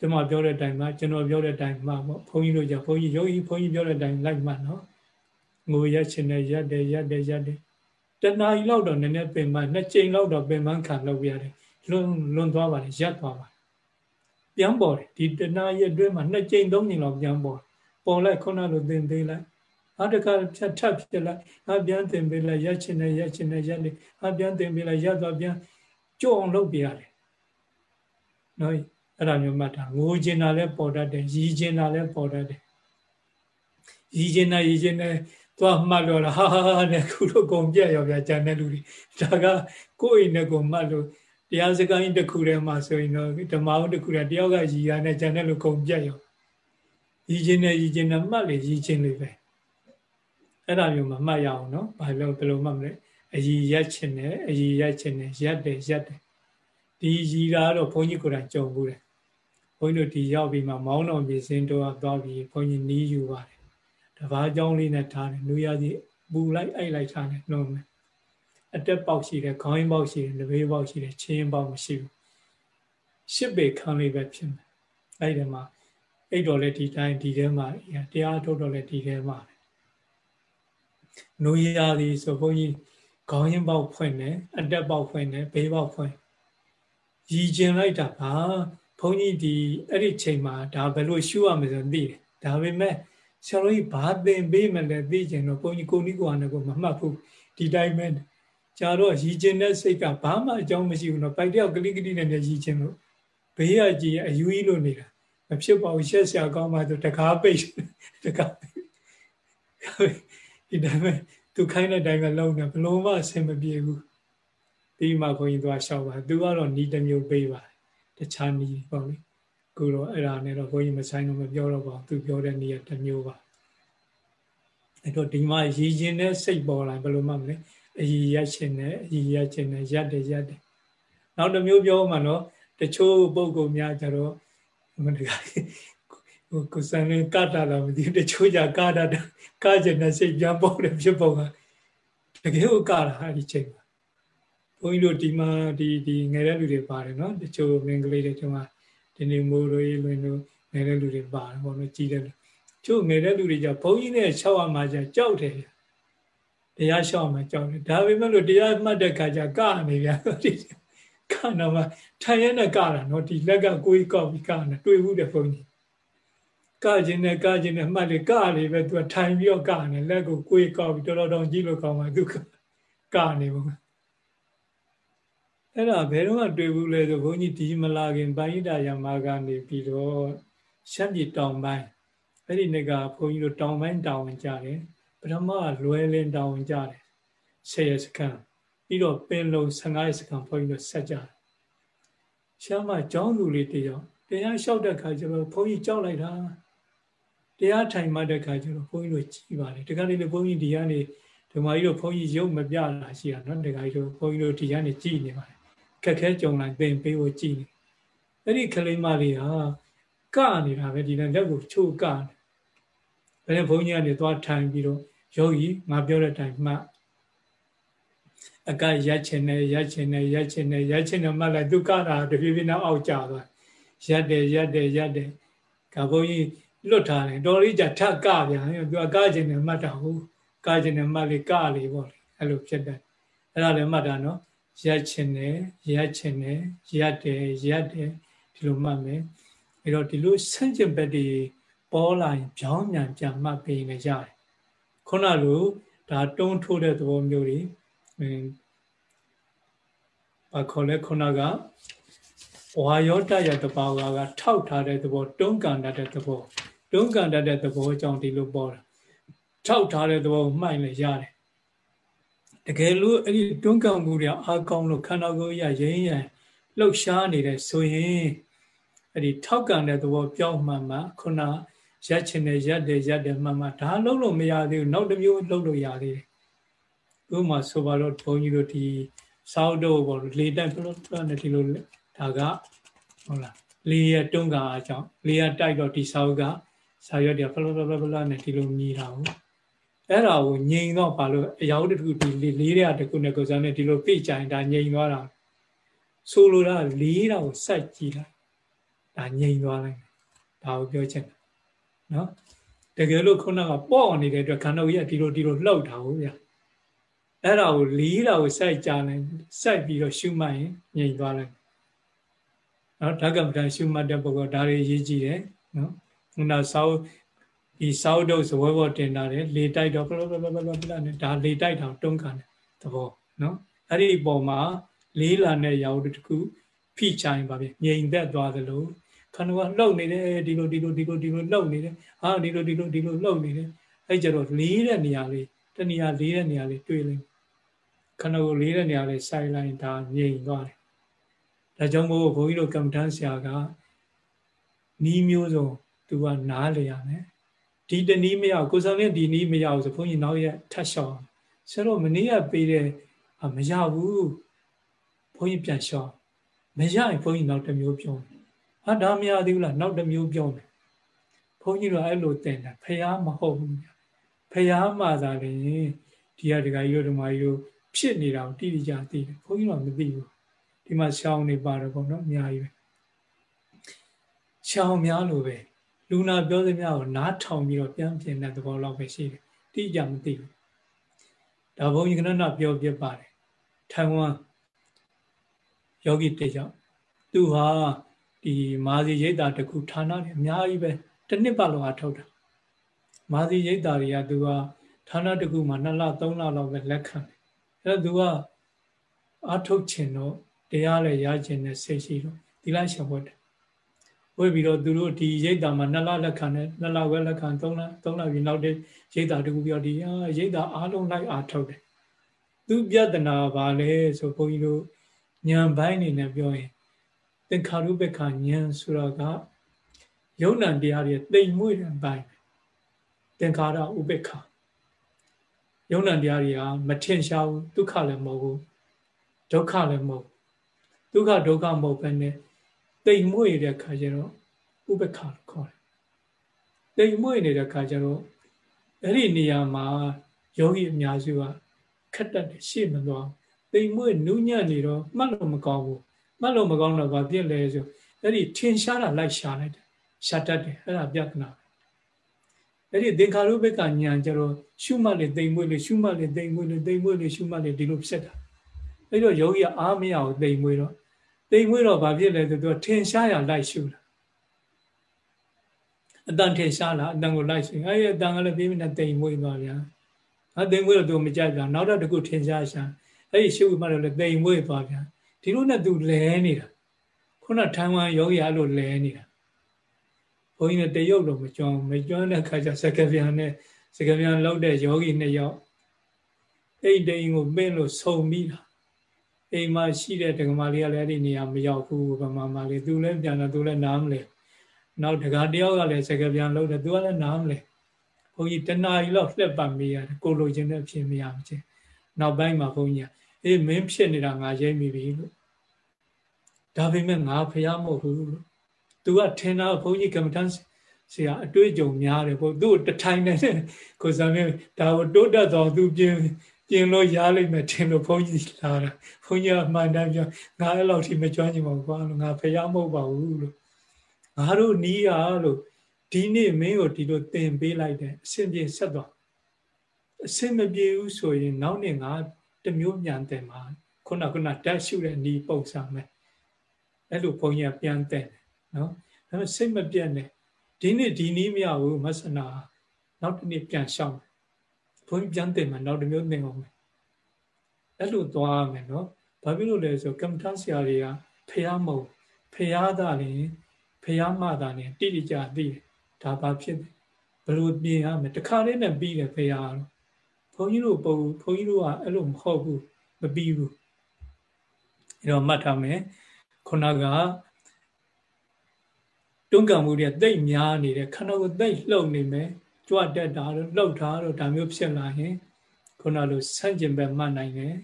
ကျွန်တော်ပြောတဲ့အတိုင်းမှာကျွန်တော်ပြောတဲ့အတိုင်းမှာပေါ့ဘုန်းကြီးတို့じゃဘုန်းကြီးယောဂီဘုန်းကြီးပြောတဲ့အတိုင်းလိုက်မှနော်ငိုရက်ချင်တယ်ရက်တယ်ရက်တယ်ရက်တယ်တဏှာကြီးလောက်တော့နည်းနည်းပင်မနှစ်ကြိမ်လောက်တော့ပင်မခံလုပ်ရတယ်လွန်လွန်သွားပါတယ်ရက်သွားပါပြန်ပေါ်တယ်ဒီတဏှာရဲ့အတွင်းမှာနှစ်ကြိမ်သုံးကြိမ်လောက်ပြန်ပေါ်ပေါ်လိုက်ခုနလိုသင်သေးလိုက်အတကဖြတ်ထပ်ဖြစ်လိုက်အပြန်သင်ပေးလိုက်ရက်ချင်တယ်ရက်ချင်တယ်ရက်တယ်အပြန်သင်ပေးလိုက်ရက်သွားပြန်ကြော့အောင်လုပ်ပြရတယ်နော် အဲ့ဒါမျိုးမှတ်တာငိုချင်တာလည်းပေါ်တတ်တယ်ရည်ချင်တာလည်းပေါ်တတ်တယ်ရည်ချင်တာရည်ချင်တယ်သွားမှတ်လို့လားဟာဟာနဲ့ခုတော့ကုန်ပြက်ရောဗျာဂျန်တဲ့လူတွေဒါကကိုယ့်အိမ်နဲ့ကိုမှတ်လို့တရားစကားကြီးတစ်ခုထဲမှာဆိုရင်တော့ဓမ္မဦးတစ်ခုတည်းတယောက်ကရည်ရနဲ့ဂျန်တဲ့လူကုန်ပြက်ရောရည်ချင်းနဲ့ရည်ချင်းနဲ့မှတ်လေရည်ချင်းလေးပဲအဲ့ဒါမျိုးမှမှတ်ရအောင်နော်ဘာလို့ဘယ်လိုမှတ်မလဲအရည်ရက်ချင်းနဲ့အရည်ရက်ချင်းနဲ့ရက်တယ်ရက်တယ်ဒီရည်တာတော့ဘုန်းကြီးကိုယ်တိုင်ကြုံဘူးတယ် ဘုန်းကြီးတို့ဒီရောက်ပြီးမှမောင်းတော်မြေစင်းတော်ကသွားပြီးဘုန်းကြီးနီးယူပါတယ်တဘာကြောင်းလေးနဲ့ထားတယ်လူရကြီးပူလိုက်အိုက်လိုက်ထားတယ်နှုံးမယ်အတက်ပေါက်ရှိတယ်ခေါင်းပေါက်ရှိတယ်လဘေးပေါက်ရှိတယ်ချင်းပေါက်မရှိဘူးရှစ်ပေခံလေးပဲဖြစ်မယ်အဲ့ဒီမှာအဲ့တော်လည်းဒီတိုင်းဒီထဲမှာတရားထုတ်တော်လည်းဒီထဲမှာနူရာသည်ဆိုဘုန်းကြီးခေါင်းရင်ပေါက်ဖွင့်တယ်အတက်ပေါက်ဖွင့်တယ်ဘေးပေါက်ဖွင့်ရည်ကျင်လိုက်တာပါ ဘုန်းကြီးဒီအဲ့ဒီချိန်မှာဒါဘယ်လိုရှုရမလဲဆိုသိတယ်ဒါပေမဲ့ဆရာတော်ကြီးဘာသင်ပေးမလဲသိကျင်တော့ဘုန်းကြီးကိုနိကိုဟာနဲ့ကိုမမှတ်ဘူးဒီတိုင်းပဲကြာတော့ရည်ကျင်တဲ့စိတ်ကဘာမှအကြောင်းမရှိဘူးနော်ပိုက်တယောက်ကလိကလိနဲ့ရည်ကျင်လို့ဘေးကကြည်အယူကြီးလို့နေတာမဖြစ်ပါဘူးရှက်ဆရာကောင်းမှဆိုတကားပိတ်တကားဒီတိုင်းပဲသူခိုင်းတဲ့တိုင်းပဲလုံးနေဘလုံးမအဆင်မပြေဘူးပြီးမှခွန်ကြီးသွားလျှောက်ပါသူကတော့နီးတစ်မျိုးပေးပါ တခြားနီးပေါ့လေကိုတော့အဲ့ဒါနဲ့တော့ခွန်ကြီးမဆိုင်တော့မပြောတော့ပါဘူးသူပြောတဲ့နီးကတစ်မျိုးပါအဲ့တော့ဒီမှာရည်ရင်တဲ့စိတ်ပေါ်လာဘယ်လိုမှမလဲအည်ရက်ရှင်နဲ့အည်ရက်ရှင်နဲ့ရက်တယ်ရက်တယ်နောက်တစ်မျိုးပြောမှတော့တချို့ပုံကုများကြတော့မတကားဟိုကိုစံရင်ကတာလာမသိတချို့ကြကတာကကျင်တဲ့စိတ်ပြန်ပေါ်တယ်ဖြစ်ပုံကတကယ်ကိုကတာအဲ့ဒီချိန်မှာ ဘုန်းကြီးတို့ဒီမှာဒီဒီငယ်တဲ့လူတွေပါတယ်နော်တချို့မင်္ဂလေးတွေကျွန်မဒီနေ့မိုးတို့ရေလွင်တို့ငယ်တဲ့လူတွေပါတယ်ဘောလို့ကြီးတယ်ချို့ငယ်တဲ့လူတွေကြဘုန်းကြီးနဲ့ရှောက်ရမှာကြကြောက်တယ်တရားရှောက်မှာကြောက်တယ်ဒါပေမဲ့လို့တရားမှတ်တဲ့ခါကျကနေဗျာကနော်မှာထိုင်ရတဲ့ကတာနော်ဒီလက်ကကိုယ်ကောက်ပြီးကနေတွေ့ဘူးတဲ့ဘုန်းကြီးကခြင်းနဲ့ကခြင်းနဲ့မှတ်လေကလေပဲသူကထိုင်ပြီးတော့ကနေလက်ကိုကိုယ်ကောက်ပြီးတော်တော်တောင်ကြည့်လို့ကောင်းပါသူကနေဘူး အဲ့ဒါဘယ်တော့မှတွေ့ဘူးလဲဆိုဘုန်းကြီးဒီမလာခင်ပိုင်းဣဒယမကနေပြီးတော့ရှမ်းပြည်တောင်ပိုင်းအဲ့ဒီနေ့ကဘုန်းကြီးတို့တောင်ပိုင်းတောင်ဝင်ကြတယ်ပထမလွယ်လင်းတောင်ဝင်ကြတယ်ဆယ်ရစခန်းပြီးတော့ပင်လုံ15ရစခန်းဘုန်းကြီးတို့ဆက်ကြတယ်ရှမ်းမကျောင်းသူလေးတယောက်တရားလျှောက်တဲ့ခါကျတော့ဘုန်းကြီးကြောက်လိုက်တာတရားထိုင်မှတဲ့ခါကျတော့ဘုန်းကြီးတို့ကြည်ပါလေတခါလေးဘုန်းကြီးဒီကနေဓမ္မကြီးတို့ဘုန်းကြီးရုပ်မပြလာရှိတာနော်တခါကြီးတို့ဘုန်းကြီးတို့ဒီကနေကြည်နေပါတယ် ခက်ခဲကြုံလိုက်သင်ပေးဖို့ကြည်နေအဲ့ဒီကလေးမလေးဟာကနေတာပဲဒီနဲ့လက်ကိုချိုးကနေဘယ်နဲ့ဘုန်းကြီးကနေသွားထိုင်ပြီးတော့ယောဂီငါပြောတဲ့အတိုင်းမှတ်အကရက်ချင်တယ်ရက်ချင်တယ်ရက်ချင်တယ်ရက်ချင်တယ်မှတ်လိုက်သူကတာတဖြည်းဖြည်းနဲ့အောက်ကျသွားရက်တယ်ရက်တယ်ရက်တယ်ကဘုန်းကြီးလွတ်ထားတယ်တော်လေးကြထကပြန်သူအကချင်တယ်မှတ်တာဟုတ်ကချင်တယ်မှတ်လေကလေပေါ့လေအဲ့လိုဖြစ်တယ်အဲ့ဒါလည်းမှတ်တာနော် ရက်ချင်တယ်ရက်ချင်တယ်ရက်တယ်ရက်တယ်ဒီလိုမှတ်မယ်အဲ့တော့ဒီလိုဆန့်ကျင်ဘက်တွေပေါ်လာရင်ကြောင်းမြန်ပြန်မှတ်ပေးနေကြတယ်ခုနလိုဒါတွန်းထိုးတဲ့သဘောမျိုးတွေအင်းဘာခေါ်လဲခုနကဝါယောတရတဘာဝကထောက်ထားတဲ့သဘောတွန်းကန်တတ်တဲ့သဘောတွန်းကန်တတ်တဲ့သဘောကြောင့်ဒီလိုပေါ်တာထောက်ထားတဲ့သဘောကိုမှိုင်လဲရတယ်တ ကယ်လို့အဲ့ဒီတွန်းကန်မှုတွေအားကောင်းလို့ခန္ဓာကိုယ်ရရင်းရလှုပ်ရှားနေတဲ့ဆိုရင်အဲ့ဒီထောက်ကန်တဲ့သဘောပြောင်းမှမှခုနရက်ချင်တယ်ရက်တယ်ရက်တယ်မှမှဒါလှုပ်လို့မရသေးဘူးနောက်တစ်မျိုးလှုပ်လို့ရသေးတယ်ဥပမာဆိုပါတော့ဘုန်းကြီးတို့ဒီစောက်တော့ပေါ့လေတိုက်ဖလို့နဲ့ဒီလိုဒါကဟုတ်လားလေရတွန်းကာအကြောင်းလေရတိုက်တော့ဒီစောက်ကစာရွက်တွေဖလို့ဖလို့ဖလို့နဲ့ဒီလိုမြည်တာဟုတ် အဲ့ဒါကိုငြိမ်တော့ဘာလို့အရာတခုဒီလေးတဲ့တခုနဲ့ကိုစားနဲ့ဒီလိုပြိကြရင်ဒါငြိမ်သွားတာဆိုလိုတာလေးတာကိုစိုက်ကြည့်လိုက်ဒါငြိမ်သွားလိုက်ဒါကိုပြောချင်တယ်နော်တကယ်လို့ခုနကပေါ့နေတဲ့အတွက်ခန္ဓာကိုယ်ကဒီလိုဒီလိုလှုပ်တာဟုတ်ဗျာအဲ့ဒါကိုလီးတာကိုစိုက်ကြလိုက်စိုက်ပြီးတော့ရှုမှတ်ရင်ငြိမ်သွားလိုက်နော်ဓကပ္ပံရှုမှတ်တဲ့ပုဂ္ဂိုလ်ဒါတွေရေးကြည့်တယ်နော်ခုနစောက် ဒီစောက်တော့ဇဝဲဘောတင်တာတယ်လေတိုက်တော့ဘလဘလဘလဘလနဲ့ဒါလေတိုက်တာတွန်းကန်တယ်သဘောနော်အဲ့ဒီအပေါ်မှာလေးလာတဲ့ရောက်တခုဖိချိုင်းပါဗျငြိမ်သက်သွားသလိုခန္ဓာကလှုပ်နေတယ်ဒီလိုဒီလိုဒီလိုဒီလိုလှုပ်နေတယ်ဟာဒီလိုဒီလိုဒီလိုလှုပ်နေတယ်အဲ့ကြတော့လေးတဲ့နေရာလေးတနေရာလေးတဲ့နေရာလေးတွေ့လိမ့်ခန္ဓာကိုယ်လေးတဲ့နေရာလေးစိုက်လိုက်ဒါငြိမ်သွားတယ်ဒါကြောင့်မို့ဘုန်းကြီးတို့ကမ္မဋ္ဌာန်းဆရာကနီးမျိုးစုံသူကနားလေရမယ် ဒီတနည်းမရကိုယ်ဆောင်နဲ့ဒီနည်းမရဘူးဆိုဘုန်းကြီးနောက်ရက်ထပ်လျှောက်ဆရာတို့မနေ့ကပေးတဲ့မရဘူးဘုန်းကြီးပြန်လျှောက်မရရင်ဘုန်းကြီးနောက်တစ်မျိုးပြောမယ်ဟာဒါမရသေးဘူးလားနောက်တစ်မျိုးပြောမယ်ဘုန်းကြီးတို့အဲ့လိုတင်တာဖះမဟုတ်ဘူးဖះမှသာလေဒီဟာဒကာကြီးတို့ဓမ္မကြီးတို့ဖြစ်နေတာကိုတိတိကျသိတယ်ဘုန်းကြီးတော့မသိဘူးဒီမှာရှောင်းနေပါတယ်ပေါ့နော်အများကြီးပဲရှောင်းများလို့ပဲ လူနာပြောစများကိုနားထောင်ပြီးတော့ပြန်ပြင်တဲ့သဘောလောက်ပဲရှိတယ်တိကျမသိဘူးဒါဘုန်းကြီးကနပြောပြပါတယ်ထိုင်ဝမ်ယောဂီတေကြောင့်သူဟာဒီမာဇီရိတ်တာတခုဌာနတွေအများကြီးပဲတစ်နှစ်ပတ်လုံးအထုတ်တာမာဇီရိတ်တာတွေကသူကဌာနတခုမှာ2လ3လလောက်ပဲလက်ခံတယ်အဲ့တော့သူကအထုတ်ခြင်းတော့တရားလည်းရခြင်းနဲ့စိတ်ရှိတော့ဒီလိုက်ရှောင်ဝတ်တယ် ဝတ်ပြီးတော့သူတို့ဒီရိတ်တာမှာ2လလက်ခံတယ်2လဝဲလက်ခံ3လ3လပြီးနောက်တဲ့ရိတ်တာတခုပြောဒီရိတ်တာအားလုံးလိုက်အားထုတ်တယ်သူပြဒနာပါလဲဆိုဘုန်းကြီးတို့ဉာဏ်ပိုင်းနေနဲ့ပြောရင်သင်္ခါရုပ္ပခဉာဏ်ဆိုတာကယုံ nant တရားတွေတိမ်မွေ့တဲ့ပိုင်းသင်္ခါရဥပ္ပခယုံ nant တရားတွေကမထင်ရှားဘူးဒုက္ခလည်းမဟုတ်ဘူးဒုက္ခလည်းမဟုတ်ဒုက္ခဒုက္ခမဟုတ်ဘဲနဲ့ တိမ်မွေ့တဲ့ခါကျတော့ဥပ္ပခလို့ခေါ်တယ်တိမ်မွေ့နေတဲ့ခါကျတော့အဲ့ဒီနေရာမှာယောဂီအများစုကခက်တက်တယ်ရှေ့မသွားတိမ်မွေ့နူးညံ့နေတော့မှတ်လို့မကောင်းဘူးမှတ်လို့မကောင်းတော့ဘာဖြစ်လဲဆိုအဲ့ဒီထင်ရှားတာလိုက်ရှာလိုက်တယ်ရှာတတ်တယ်အဲ့ဒါပြဿနာအဲ့ဒီသင်္ခါရုပ္ပကညာကျတော့ရှုမှတ်လေတိမ်မွေ့လေရှုမှတ်လေတိမ်မွေ့လေတိမ်မွေ့လေရှုမှတ်လေဒီလိုဖြစ်တာအဲ့တော့ယောဂီကအားမရအောင်တိမ်မွေ့တော့ တိမ်မွေ့တော့ဘာဖြစ်လဲဆိုတော့ထင်ရှားရလိုက်ရှုတာအတန်ထင်ရှားလားအတန်ကိုလိုက်ရှုအဲ့ဒီအတန်ကလည်းပြင်းပြင်းနဲ့တိမ်မွေ့သွားဗျာအတိမ်မွေ့တော့သူမကြိုက်ပြန်နောက်တော့တခုထင်ရှားရှာအဲ့ဒီရှုမှတ်တော့လည်းတိမ်မွေ့သွားပြန်ဒီလိုနဲ့သူလဲနေတာခုနထိုင်ဝမ်ယောဂီအဲ့လိုလဲနေတာဘုန်းကြီးနဲ့တရုတ်တော့မကျွမ်းမကျွမ်းတဲ့ခါကျစကပြန်နဲ့စကပြန်လောက်တဲ့ယောဂီနှစ်ယောက်အိတ်တိန်ကိုပင်းလို့ဆုံပြီးတာ အိမ်မှာရှိတဲ့ဒကမာလေးကလည်းအဲ့ဒီနေရာမရောက်ဘူးဗမာမလေးသူလည်းပြန်တော့သူလည်းနားမလဲနောက်ဒကာတယောက်ကလည်းစကပြန်လောက်တယ်သူကလည်းနားမလဲဘုန်းကြီးတနာရီလောက်လှက်ပတ်မိရတယ်ကိုလိုချင်တဲ့ဖြစ်မရမချင်းနောက်ပိုင်းမှာဘုန်းကြီးကအေးမင်းဖြစ်နေတာငါရိပ်မိပြီလို့ဒါပေမဲ့ငါဖျားမဟုတ်ဘူးလို့သူကထင်တာဘုန်းကြီးကမ္မထမ်းဆရာအတွေ့အကြုံများတယ်ဘုသူ့တထိုင်နေတဲ့ကိုစံမြဒါကိုတိုးတက်တော့သူပြင် ပြင်လို့ရလိမ့်မယ်ထင်လို့ဘုန်းကြီးလာတာဘုန်းကြီးကအမှန်တမ်းပြောငါအဲ့လောက်ထိမကြွချင်ပါဘူးကွာလို့ငါဖျားမဟုတ်ပါဘူးလို့ငါတို့နီးရလို့ဒီနေ့မင်းကိုဒီလိုသင်ပေးလိုက်တယ်အဆင်ပြေဆက်သွားအဆင်မပြေဘူးဆိုရင် နောက်နေ့ငါတမျိုးမြန်တယ်မှာခုနကနတက်ရှုတဲ့ဤပုံစံပဲအဲ့လိုဘုန်းကြီးကပြန်တဲ့နော်ဒါပေမဲ့စိတ်မပြတ်နဲ့ဒီနေ့ဒီနည်းမရဘူးမဆနာနောက်တစ်နေ့ပြန်ရှောင်း ဘုန်းကြီးပြန်တဲ့မှာနောက်တစ်မျိုးသင်အောင်မယ်အဲ့လိုသွားမယ်နော်ဘာဖြစ်လို့လဲဆိုကမ္မထဆရာတွေကဖះမဟုတ်ဖះသားလည်းဖះမသားလည်းတိတိကျသိတယ်ဒါဘာဖြစ်လဲဘယ်လိုပြင်ရမလဲတခါလေးနဲ့ပြီးတယ်ဖះတော့ဘုန်းကြီးတို့ပုံဘုန်းကြီးတို့ကအဲ့လိုမဟုတ်ဘူးမပြီးဘူးအဲ့တော့မှတ်ထားမယ်ခုနကတွန်းကန်မှုတွေတိတ်များနေတယ်ခန္ဓာကိုယ်တိတ်လှုပ်နေမယ် ကြွတက်တာတို့လှုပ်တာတို့ဒါမျိုးဖြစ်လာရင်ခုနလိုဆန့်ကျင်ဘက်မှတ်နိုင်တယ်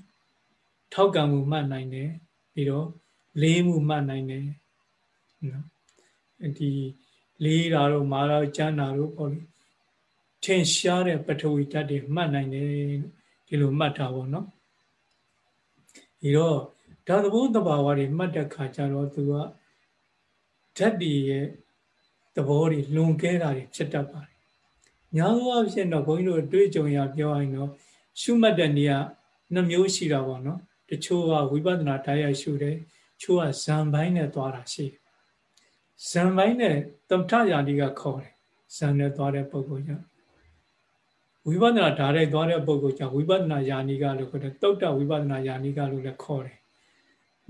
ထောက်ကန်မှုမှတ်နိုင်တယ်ပြီးတော့လေးမှုမှတ်နိုင်တယ်နော်ဒီလေးတာတို့မာတော့ကျမ်းတာတို့ပေါ့လေထင်ရှားတဲ့ပထဝီဓာတ်တွေမှတ်နိုင်တယ်ဒီလိုမှတ်တာပေါ့နော်ဒီတော့ဓာတ်သဘောတဘာဝတွေမှတ်တဲ့ခါကျတော့သူကဓာတ်တွေရဲ့သဘောတွေလွန်ကဲတာတွေဖြစ်တတ်ပါတယ်။ ညာသောအဖြစ်တော့ဘုန်းကြီးတို့အတွေ့အကြုံရပြောရင်တော့ရှုမှတ်တဲ့နေရာနှမျိုးရှိတာပေါ့နော်။တချို့ကဝိပဿနာတရားရရှုတယ်။ချို့ကဇံပိုင်းနဲ့သွားတာရှိတယ်။ဇံပိုင်းနဲ့သမထယာတိကခေါ်တယ်။ဇံနဲ့သွားတဲ့ပုဂ္ဂိုလ်ကြောင့်ဝိပဿနာဓာတ်ရိုက်သွားတဲ့ပုဂ္ဂိုလ်ကြောင့်ဝိပဿနာယာနိကလို့ခေါ်တယ်။တုတ်တဝိပဿနာယာနိကလို့လည်းခေါ်တယ်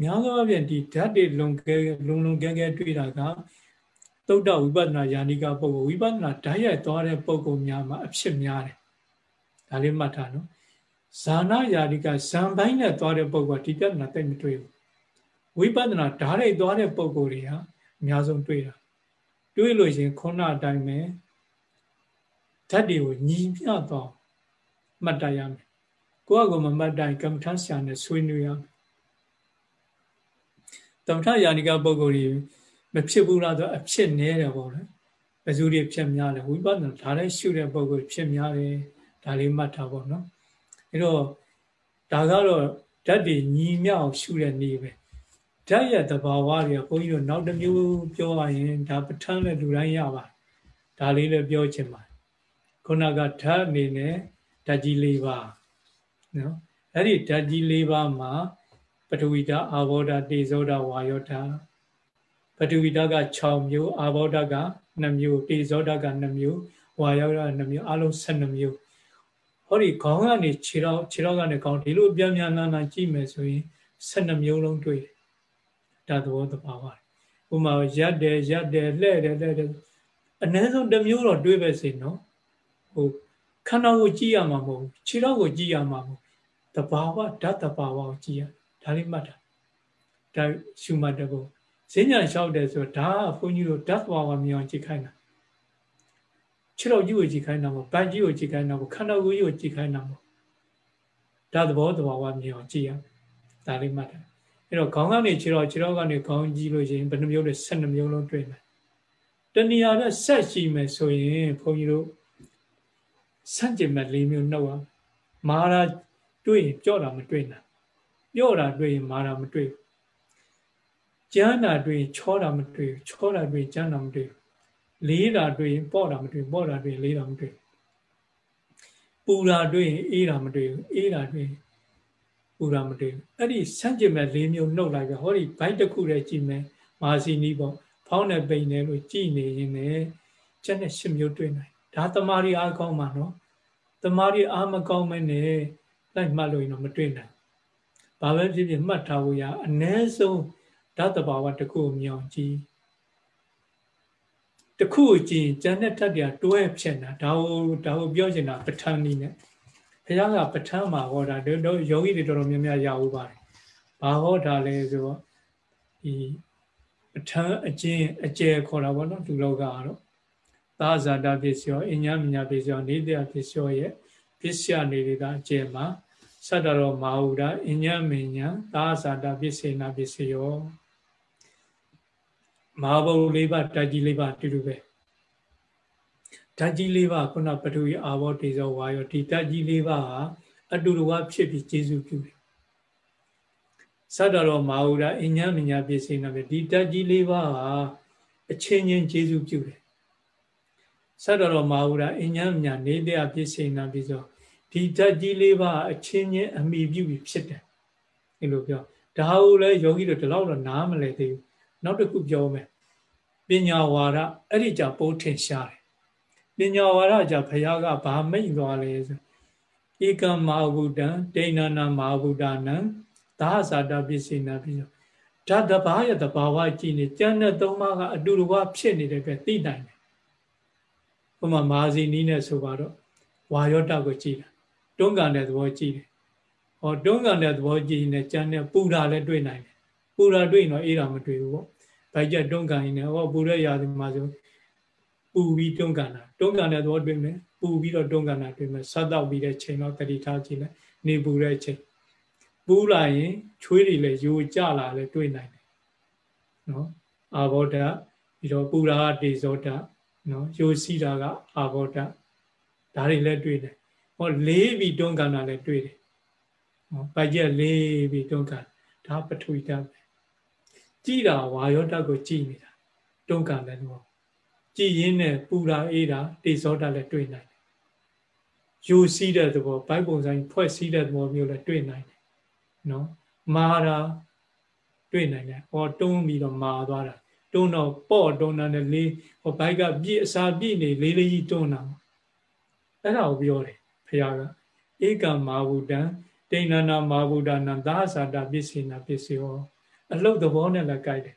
များသောအားဖြင့်ဒီဓာတ်တွေလုံကဲလုံလုံကဲကဲတွေ့တာက သုဒ္ဓဝိပဿနာယာနိကပုဂ္ဂိုလ်ဝိပဿနာဓာတ်ရိုက်သွားတဲ့ပုဂ္ဂိုလ်များမှာအဖြစ်များတယ်ဒါလေးမှတ်ထားနော်ဇာနာယာနိကဇံပိုင်းနဲ့သွားတဲ့ပုဂ္ဂိုလ်ကဒီပြဿနာတိတ်မတွေ့ဘူးဝိပဿနာဓာတ်ရိုက်သွားတဲ့ပုဂ္ဂိုလ်တွေဟာအများဆုံးတွေ့တာတွေ့လို့ရှင်ခုနအတိုင်းပဲဓာတ်တွေကိုညီမျှတော့မှတ်တရမယ်ကိုယ့်အကူမမှတ်တိုင်းကမ္မထဆရာနဲ့ဆွေးနွေးရမယ်သမထယာနိကပုဂ္ဂိုလ်တွေ မဖြစ်ဘူးလားဆိုအဖြစ်နည်းတယ်ပေါ့လေဘယ်သူတွေဖြစ်များလဲဝိပဿနာဒါလည်းရှုတဲ့ပုဂ္ဂိုလ်ဖြစ်များတယ်ဒါလေးမှတ်ထားပေါ့နော်အဲတော့ဒါကတော့ဓာတ်တွေညီမြောက်ရှုတဲ့နေပဲဓာတ်ရဲ့သဘာဝတွေကဘုန်းကြီးတို့နောက်တစ်မျိုးပြောရရင်ဒါပဋ္ဌာန်းနဲ့လူတိုင်းရပါဒါလေးလည်းပြောချင်ပါတယ်ခုနကဓာတ်အနေနဲ့ဓာတ်ကြီး၄ပါးနော်အဲ့ဒီဓာတ်ကြီး၄ပါးမှာပထဝီဓာအာဘောဓာတေဇောဓာဝါယောဓာ ပထဝီဓာတ်က6မျိုးအာဘောဓာတ်က2မျိုးတေဇောဓာတ်က2မျိုးဝါယောဓာတ်က2မျိုးအလုံး12မျိုးဟောဒီခေါင်းကနေခြေတော့ခြေတော့ကနေခေါင်းဒီလိုပြန်ပြန်လာလာကြည့်မယ်ဆိုရင်12မျိုးလုံးတွေ့တယ်ဒါသဘောတဘာဝဥမာရက်တယ်ရက်တယ်လှဲ့တယ်လှဲ့တယ်အနည်းဆုံးတစ်မျိုးတော့တွေးပဲစေနော်ဟိုခန္ဓာကိုကြည့်ရမှာမဟုတ်ခြေတော့ကိုကြည့်ရမှာမဟုတ်တဘာဝဓာတ်တဘာဝကိုကြည့်ရဒါလေးမှတ်တာဒါရှုမှတ်တဲ့ကို ဈဉ္ညာလျှောက်တယ်ဆိုဒါကဘုန်းကြီးတို့ဓာတ်တဘာဝမြင်အောင်ကြည့်ခိုင်းတာခြေတော့ကြီးကိုကြည့်ခိုင်းတာမဟုတ်ဗတ်ကြီးကိုကြည့်ခိုင်းတာမဟုတ်ခန္ဓာကိုယ်ကြီးကိုကြည့်ခိုင်းတာမဟုတ်ဓာတ်သဘောတဘာဝမြင်အောင်ကြည့်ရဒါလေးမှတ်တာအဲ့တော့ခေါင်းကနေခြေတော့ခြေတော့ကနေခေါင်းကြည့်လို့ရှိရင်ဘယ်နှမျိုးလဲ12မျိုးလုံးတွေ့မယ်တဏှာနဲ့ဆက်ရှိမယ်ဆိုရင်ဘုန်းကြီးတို့ဆန့်ကျင်မဲ့၄မျိုးနှုတ်အောင်မာရာတွေ့ရင်ကြော့တာမတွေ့နိုင်ပြော့တာတွေ့ရင်မာတာမတွေ့ ကျမ်းတာတွေ့ရင်ချောတာမတွေ့ချောတာတွေ့ကျမ်းတာမတွေ့လေးတာတွေ့ရင်ပေါ့တာမတွေ့ပေါ့တာတွေ့ရင်လေးတာမတွေ့ပူတာတွေ့ရင်အေးတာမတွေ့အေးတာတွေ့ရင်ပူတာမတွေ့အဲ့ဒီဆန့်ကျင်မဲ့၄မျိုးနှုတ်လိုက်ပဲဟောဒီဘိုက်တစ်ခုတည်းကြည့်မယ်မာစီနီးပေါ့ဖောင်းနဲ့ပိန်နဲ့လို့ကြည်နေရင်လည်းချက်နဲ့ရှစ်မျိုးတွေ့နိုင်ဒါတမာရီအားကောင်းမှာနော်တမာရီအားမကောင်းမနဲ့လိုက်မှတ်လို့ရင်တော့မတွေ့နိုင်ဘာပဲဖြစ်ဖြစ်မှတ်ထားဖို့ရအ ਨੇ ဆုံး ဓာတ်တဘာဝတစ်ခုမြောင်ကြည့်တစ်ခုကြည့်ဉာဏ်နဲ့ထပ်ပြတွဲဖြစ်တာဒါကိုဒါကိုပြောချင်တာပဋ္ဌာန်းနည်းနဲ့ဘုရားကပဋ္ဌာန်းမှာဟောတာတို့ယောဂီတွေတော်တော်များများရအောင်ပါတယ်ဘာဟောတာလဲဆိုတော့ဒီပဋ္ဌာန်းအကျင့်အကျယ်ခေါ်တာပေါ့နော်လူလောကကတော့သာဇာတပစ္စယောအညာမညာပစ္စယောနေတယပစ္စယောရဲ့ပစ္စယနေရတာအကျယ်မှာသတ္တရောမာဟုတာအညာမညာသာဇာတပစ္စေနာပစ္စယော မဟာဘုံ၄ပါးဓာတ်ကြီး၄ပါးအတူတူပဲဓာတ်ကြီး၄ပါးခုနပထဝီအာဘောတေဇောဝါယောဒီဓာတ်ကြီး၄ပါးဟာအတူတူကဖြစ်ပြီးကျေစုပြုတယ်ဆတ္တရောမာဟုရာအညာမညာပစ္စည်းနာပဲဒီဓာတ်ကြီး၄ပါးဟာအချင်းချင်းကျေစုပြုတယ်ဆတ္တရောမာဟုရာအညာမညာနေတရာပစ္စည်းနာပြီးဆိုဒီဓာတ်ကြီး၄ပါးအချင်းချင်းအမိပြုပြီးဖြစ်တယ်ဒီလိုပြောဒါဟုလည်းယောဂီတို့ဒီလောက်တော့နားမလည်သေးဘူး နောက်တစ်ခုပြောမယ်ပညာဝါဒအဲ့ဒီကြပိုးထင်ရှားတယ်ပညာဝါဒကြဘုရားကဘာမိတ်သွားလဲဆိုဧကမဟာဗုဒ္ဓံဒိဏနာမဟာဗုဒ္ဓနံသာဇာတပစ္စေနာပြီးဓာတ်တဘာရဲ့တဘာဝကြည့်နေကျန်တဲ့သုံးပါးကအတူတကွဖြစ်နေတဲ့ပဲသိနိုင်တယ်။ဘုမမာဇီနီးနဲ့ဆိုပါတော့ဝါယောတကိုကြည့်တာတွန်းကန်တဲ့သဘောကြည့်တယ်။ဟောတွန်းကန်တဲ့သဘောကြည့်နေကျန်တဲ့ပူတာလည်းတွေ့နိုင်တယ်။ပူတာတွေ့ရင်တော့အေးတာမတွေ့ဘူးပေါ့။ ဘိုက်ကျတွန်းကန်ရင်လည်းဟောပူတဲ့ຢာဒီမှာဆိုပူပြီးတွန်းကန်တာတွန်းကန်တဲ့သဘောတွေ့မယ်။ပူပြီးတော့တွန်းကန်တာတွေ့မယ်။ဆက်တော့ပြီးတဲ့ချိန်တော့တတိထားကြည့်လိုက်နေပူတဲ့ချိန်ပူးလာရင်ချွေးတွေလည်းယိုကျလာလည်းတွေ့နိုင်တယ်နော်အာဘောဓပြီးတော့ပူရာဒေဇောဓနော်ယိုစီးတာကအာဘောဓဒါတွေလည်းတွေ့တယ်ဟောလေးပြီးတွန်းကန်တာလည်းတွေ့တယ်ဟောဗကြက်လေးပြီးတွန်းကန်ဒါပထဝီဓာတ်ပဲ ကြည်တာဝါယောဓာတ်ကိုကြည်နေတာတွန်းကန်တယ်လို့ကြည်ရင်းနဲ့ပူရာအေးတာဒေဇောဓာတ်လည်းတွေ့နိုင်တယ်ယိုစီးတဲ့သဘောဘိုက်ပုံဆိုင်ဖွဲ့စည်းတဲ့သဘောမျိုးလည်းတွေ့နိုင်တယ်နော်မာတာတွေ့နိုင်တယ်ဟောတွန်းပြီးတော့မာသွားတာတွန်းတော့ပေါ့တွန်းတာနဲ့လေးဟောဘိုက်ကပြည့်အစာပြည့်နေလေးလေးကြီးတွန်းတာအဲ့ဒါကိုပြောတယ်ဖခင်ကဧကမာဝုဒံဒိဏနာမာဝုဒနာသာသာတာပစ္စေနာပစ္စယော အလုတ်သဘောနဲ့လည်းကြိုက်တယ်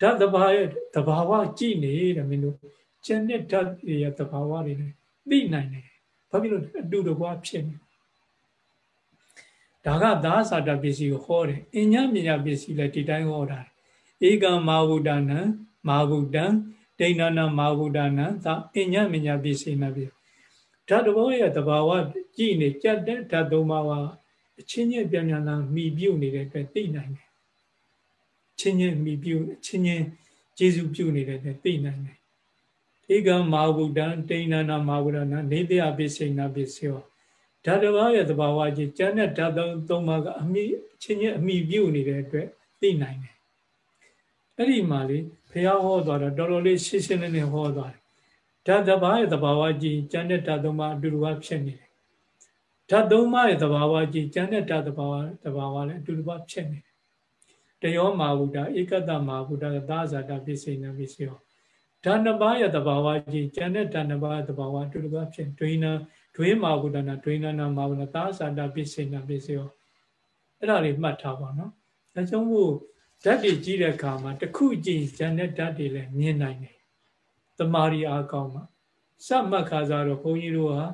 ဓာတ်တဘာရဲ့တဘာဝကြည့်နေတယ်မင်းတို့ကျန်တဲ့ဓာတ်ရဲ့တဘာဝတွေလည်းသိနိုင်တယ်ဘာဖြစ်လို့အတူတကွာဖြစ်နေဒါကသာသာတပစ္စည်းကိုဟောတယ်အညမြညာပစ္စည်းလည်းဒီတိုင်းဟောတာဧကမာဝုဒနာမာဝုဒံဒိဏနာမာဝုဒနာသာအညမြညာပစ္စည်းနာပြီဓာတ်တဘောရဲ့တဘာဝကြည့်နေကြက်တဲ့ဓာတ်သုံးပါးကအချင်းချင်းပြန်ပြန်လာမိပြုတ်နေတဲ့အတွက်သိနိုင်တယ် ချင်းချင်းမိပြုတ်ချင်းချင်းကျေစုပြုတ်နေတဲ့အတွက်သိနိုင်တယ်ဧကမာဝုဒံဒိဏနာမာဝုဒနာနေတယပစ္စေနာပစ္စယောဓာတ်တစ်ပါးရဲ့သဘာဝကြီးကျန်တဲ့ဓာတ်သုံးပါးကအမိချင်းချင်းအမိပြုတ်နေတဲ့အတွက်သိနိုင်တယ်အဲ့ဒီမှာလေဘုရားဟောသွားတာတော်တော်လေးရှင်းရှင်းလင်းလင်းဟောသွားတယ်ဓာတ်တစ်ပါးရဲ့သဘာဝကြီးကျန်တဲ့ဓာတ်သုံးပါးအတူတူကဖြစ်နေတယ်ဓာတ်သုံးပါးရဲ့သဘာဝကြီးကျန်တဲ့ဓာတ်သဘာဝသဘာဝလည်းအတူတူကဖြစ်နေတယ် တယောမာဟုတာဧကတမာဟုတာသာဇာတာပစ္စေနပစ္စယောဓာနှစ်ပါးရဲ့တဘာဝကြီးကျန်တဲ့ဓာနှစ်ပါးရဲ့တဘာဝအတူတူပဲဖြစ်ဒွိနာဒွေမာဟုတာနာဒွိနာနာမာဟုတာသာဇာတာပစ္စေနပစ္စယောအဲ့ဒါလေးမှတ်ထားပါနော်ဒါကြောင့်မို့ဓာတ်တွေကြီးတဲ့အခါမှာတစ်ခုကြည့်ကျန်တဲ့ဓာတ်တွေလည်းမြင်နိုင်တယ်တမာရီအားကောင်းမှာစမှတ်ခါစားတော့ဘုန်းကြီးတို့ဟာ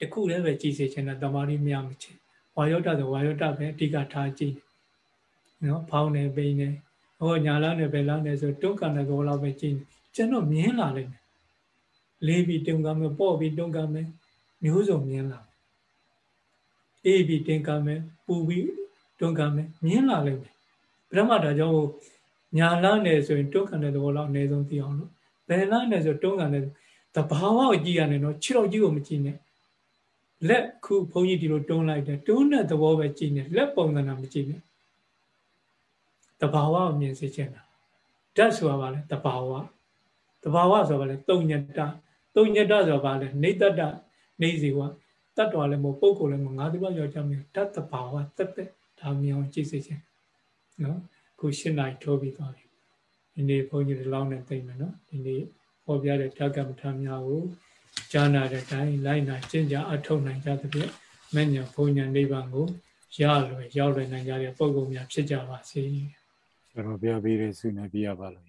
တခုလည်းပဲကြည်စေချင်တာတမာရီမရမချင်းဝါယောတဆိုဝါယောတပဲအဓိကထားကြည့် နော်ဖောင်းနေပိန်နေဟောညာလားနဲ့ပဲလားနဲ့ဆိုတွန်းကန်တဲ့ကောလောက်ပဲကြည့်ကျွန်တော်မြင်လာလိမ့်မယ်လေးပြီးတွန်းကန်မယ်ပေါ့ပြီးတွန်းကန်မယ်မျိုးစုံမြင်လာအေးပြီးတင်ကန်မယ်ပူပြီးတွန်းကန်မယ်မြင်လာလိမ့်မယ်ပထမဒါကြောင့်ညာလားနဲ့ဆိုရင်တွန်းကန်တဲ့ကောလောက်အနည်းဆုံးသိအောင်လို့ဘယ်လားနဲ့ဆိုတွန်းကန်တဲ့တဘာဝကိုကြည့်ရတယ်နော်ခြေတော်ကြီးကိုမကြည့်နဲ့လက်ခုဘုန်းကြီးဒီလိုတွန်းလိုက်တယ်တွန်းတဲ့သဘောပဲကြည့်နေလက်ပုံသဏ္ဍာန်မကြည့်နဲ့ တဘာဝကိုမြင်စေချင်တာဓာတ်ဆိုတာဘာလဲတဘာဝတဘာဝဆိုတာဘာလဲတုံညတတုံညတဆိုတာဘာလဲနေတတနေစီဝတတ်တော်လည်းမဟုတ်ပုဂ္ဂိုလ်လည်းမဟုတ်ငါးဒီဘယောက်ျားမျိုးဓာတ်တဘာဝတက်တက်ဒါမြောင်ကြည့်စေချင်နော်ခုရှင်းနိုင်ထိုးပြီးသွားပြီဒီနေ့ဘုန်းကြီးတို့လောင်းနေသိမ့်မယ်နော်ဒီနေ့ဟောပြတဲ့ဓာတ်ကမ္မထာများကိုကြားနာတဲ့အတိုင်းလိုက်နာကျင့်ကြအထောက်နိုင်ကြသဖြင့်မဉ္ဇဉ်ဘုံညာနိဗ္ဗာန်ကိုရလွယ်ရောက်လွယ်နိုင်ကြတဲ့ပုဂ္ဂိုလ်များဖြစ်ကြပါစေဆရာ တော်ဘုရားပေးတဲ့ဆုနဲ့ပြရပါလို့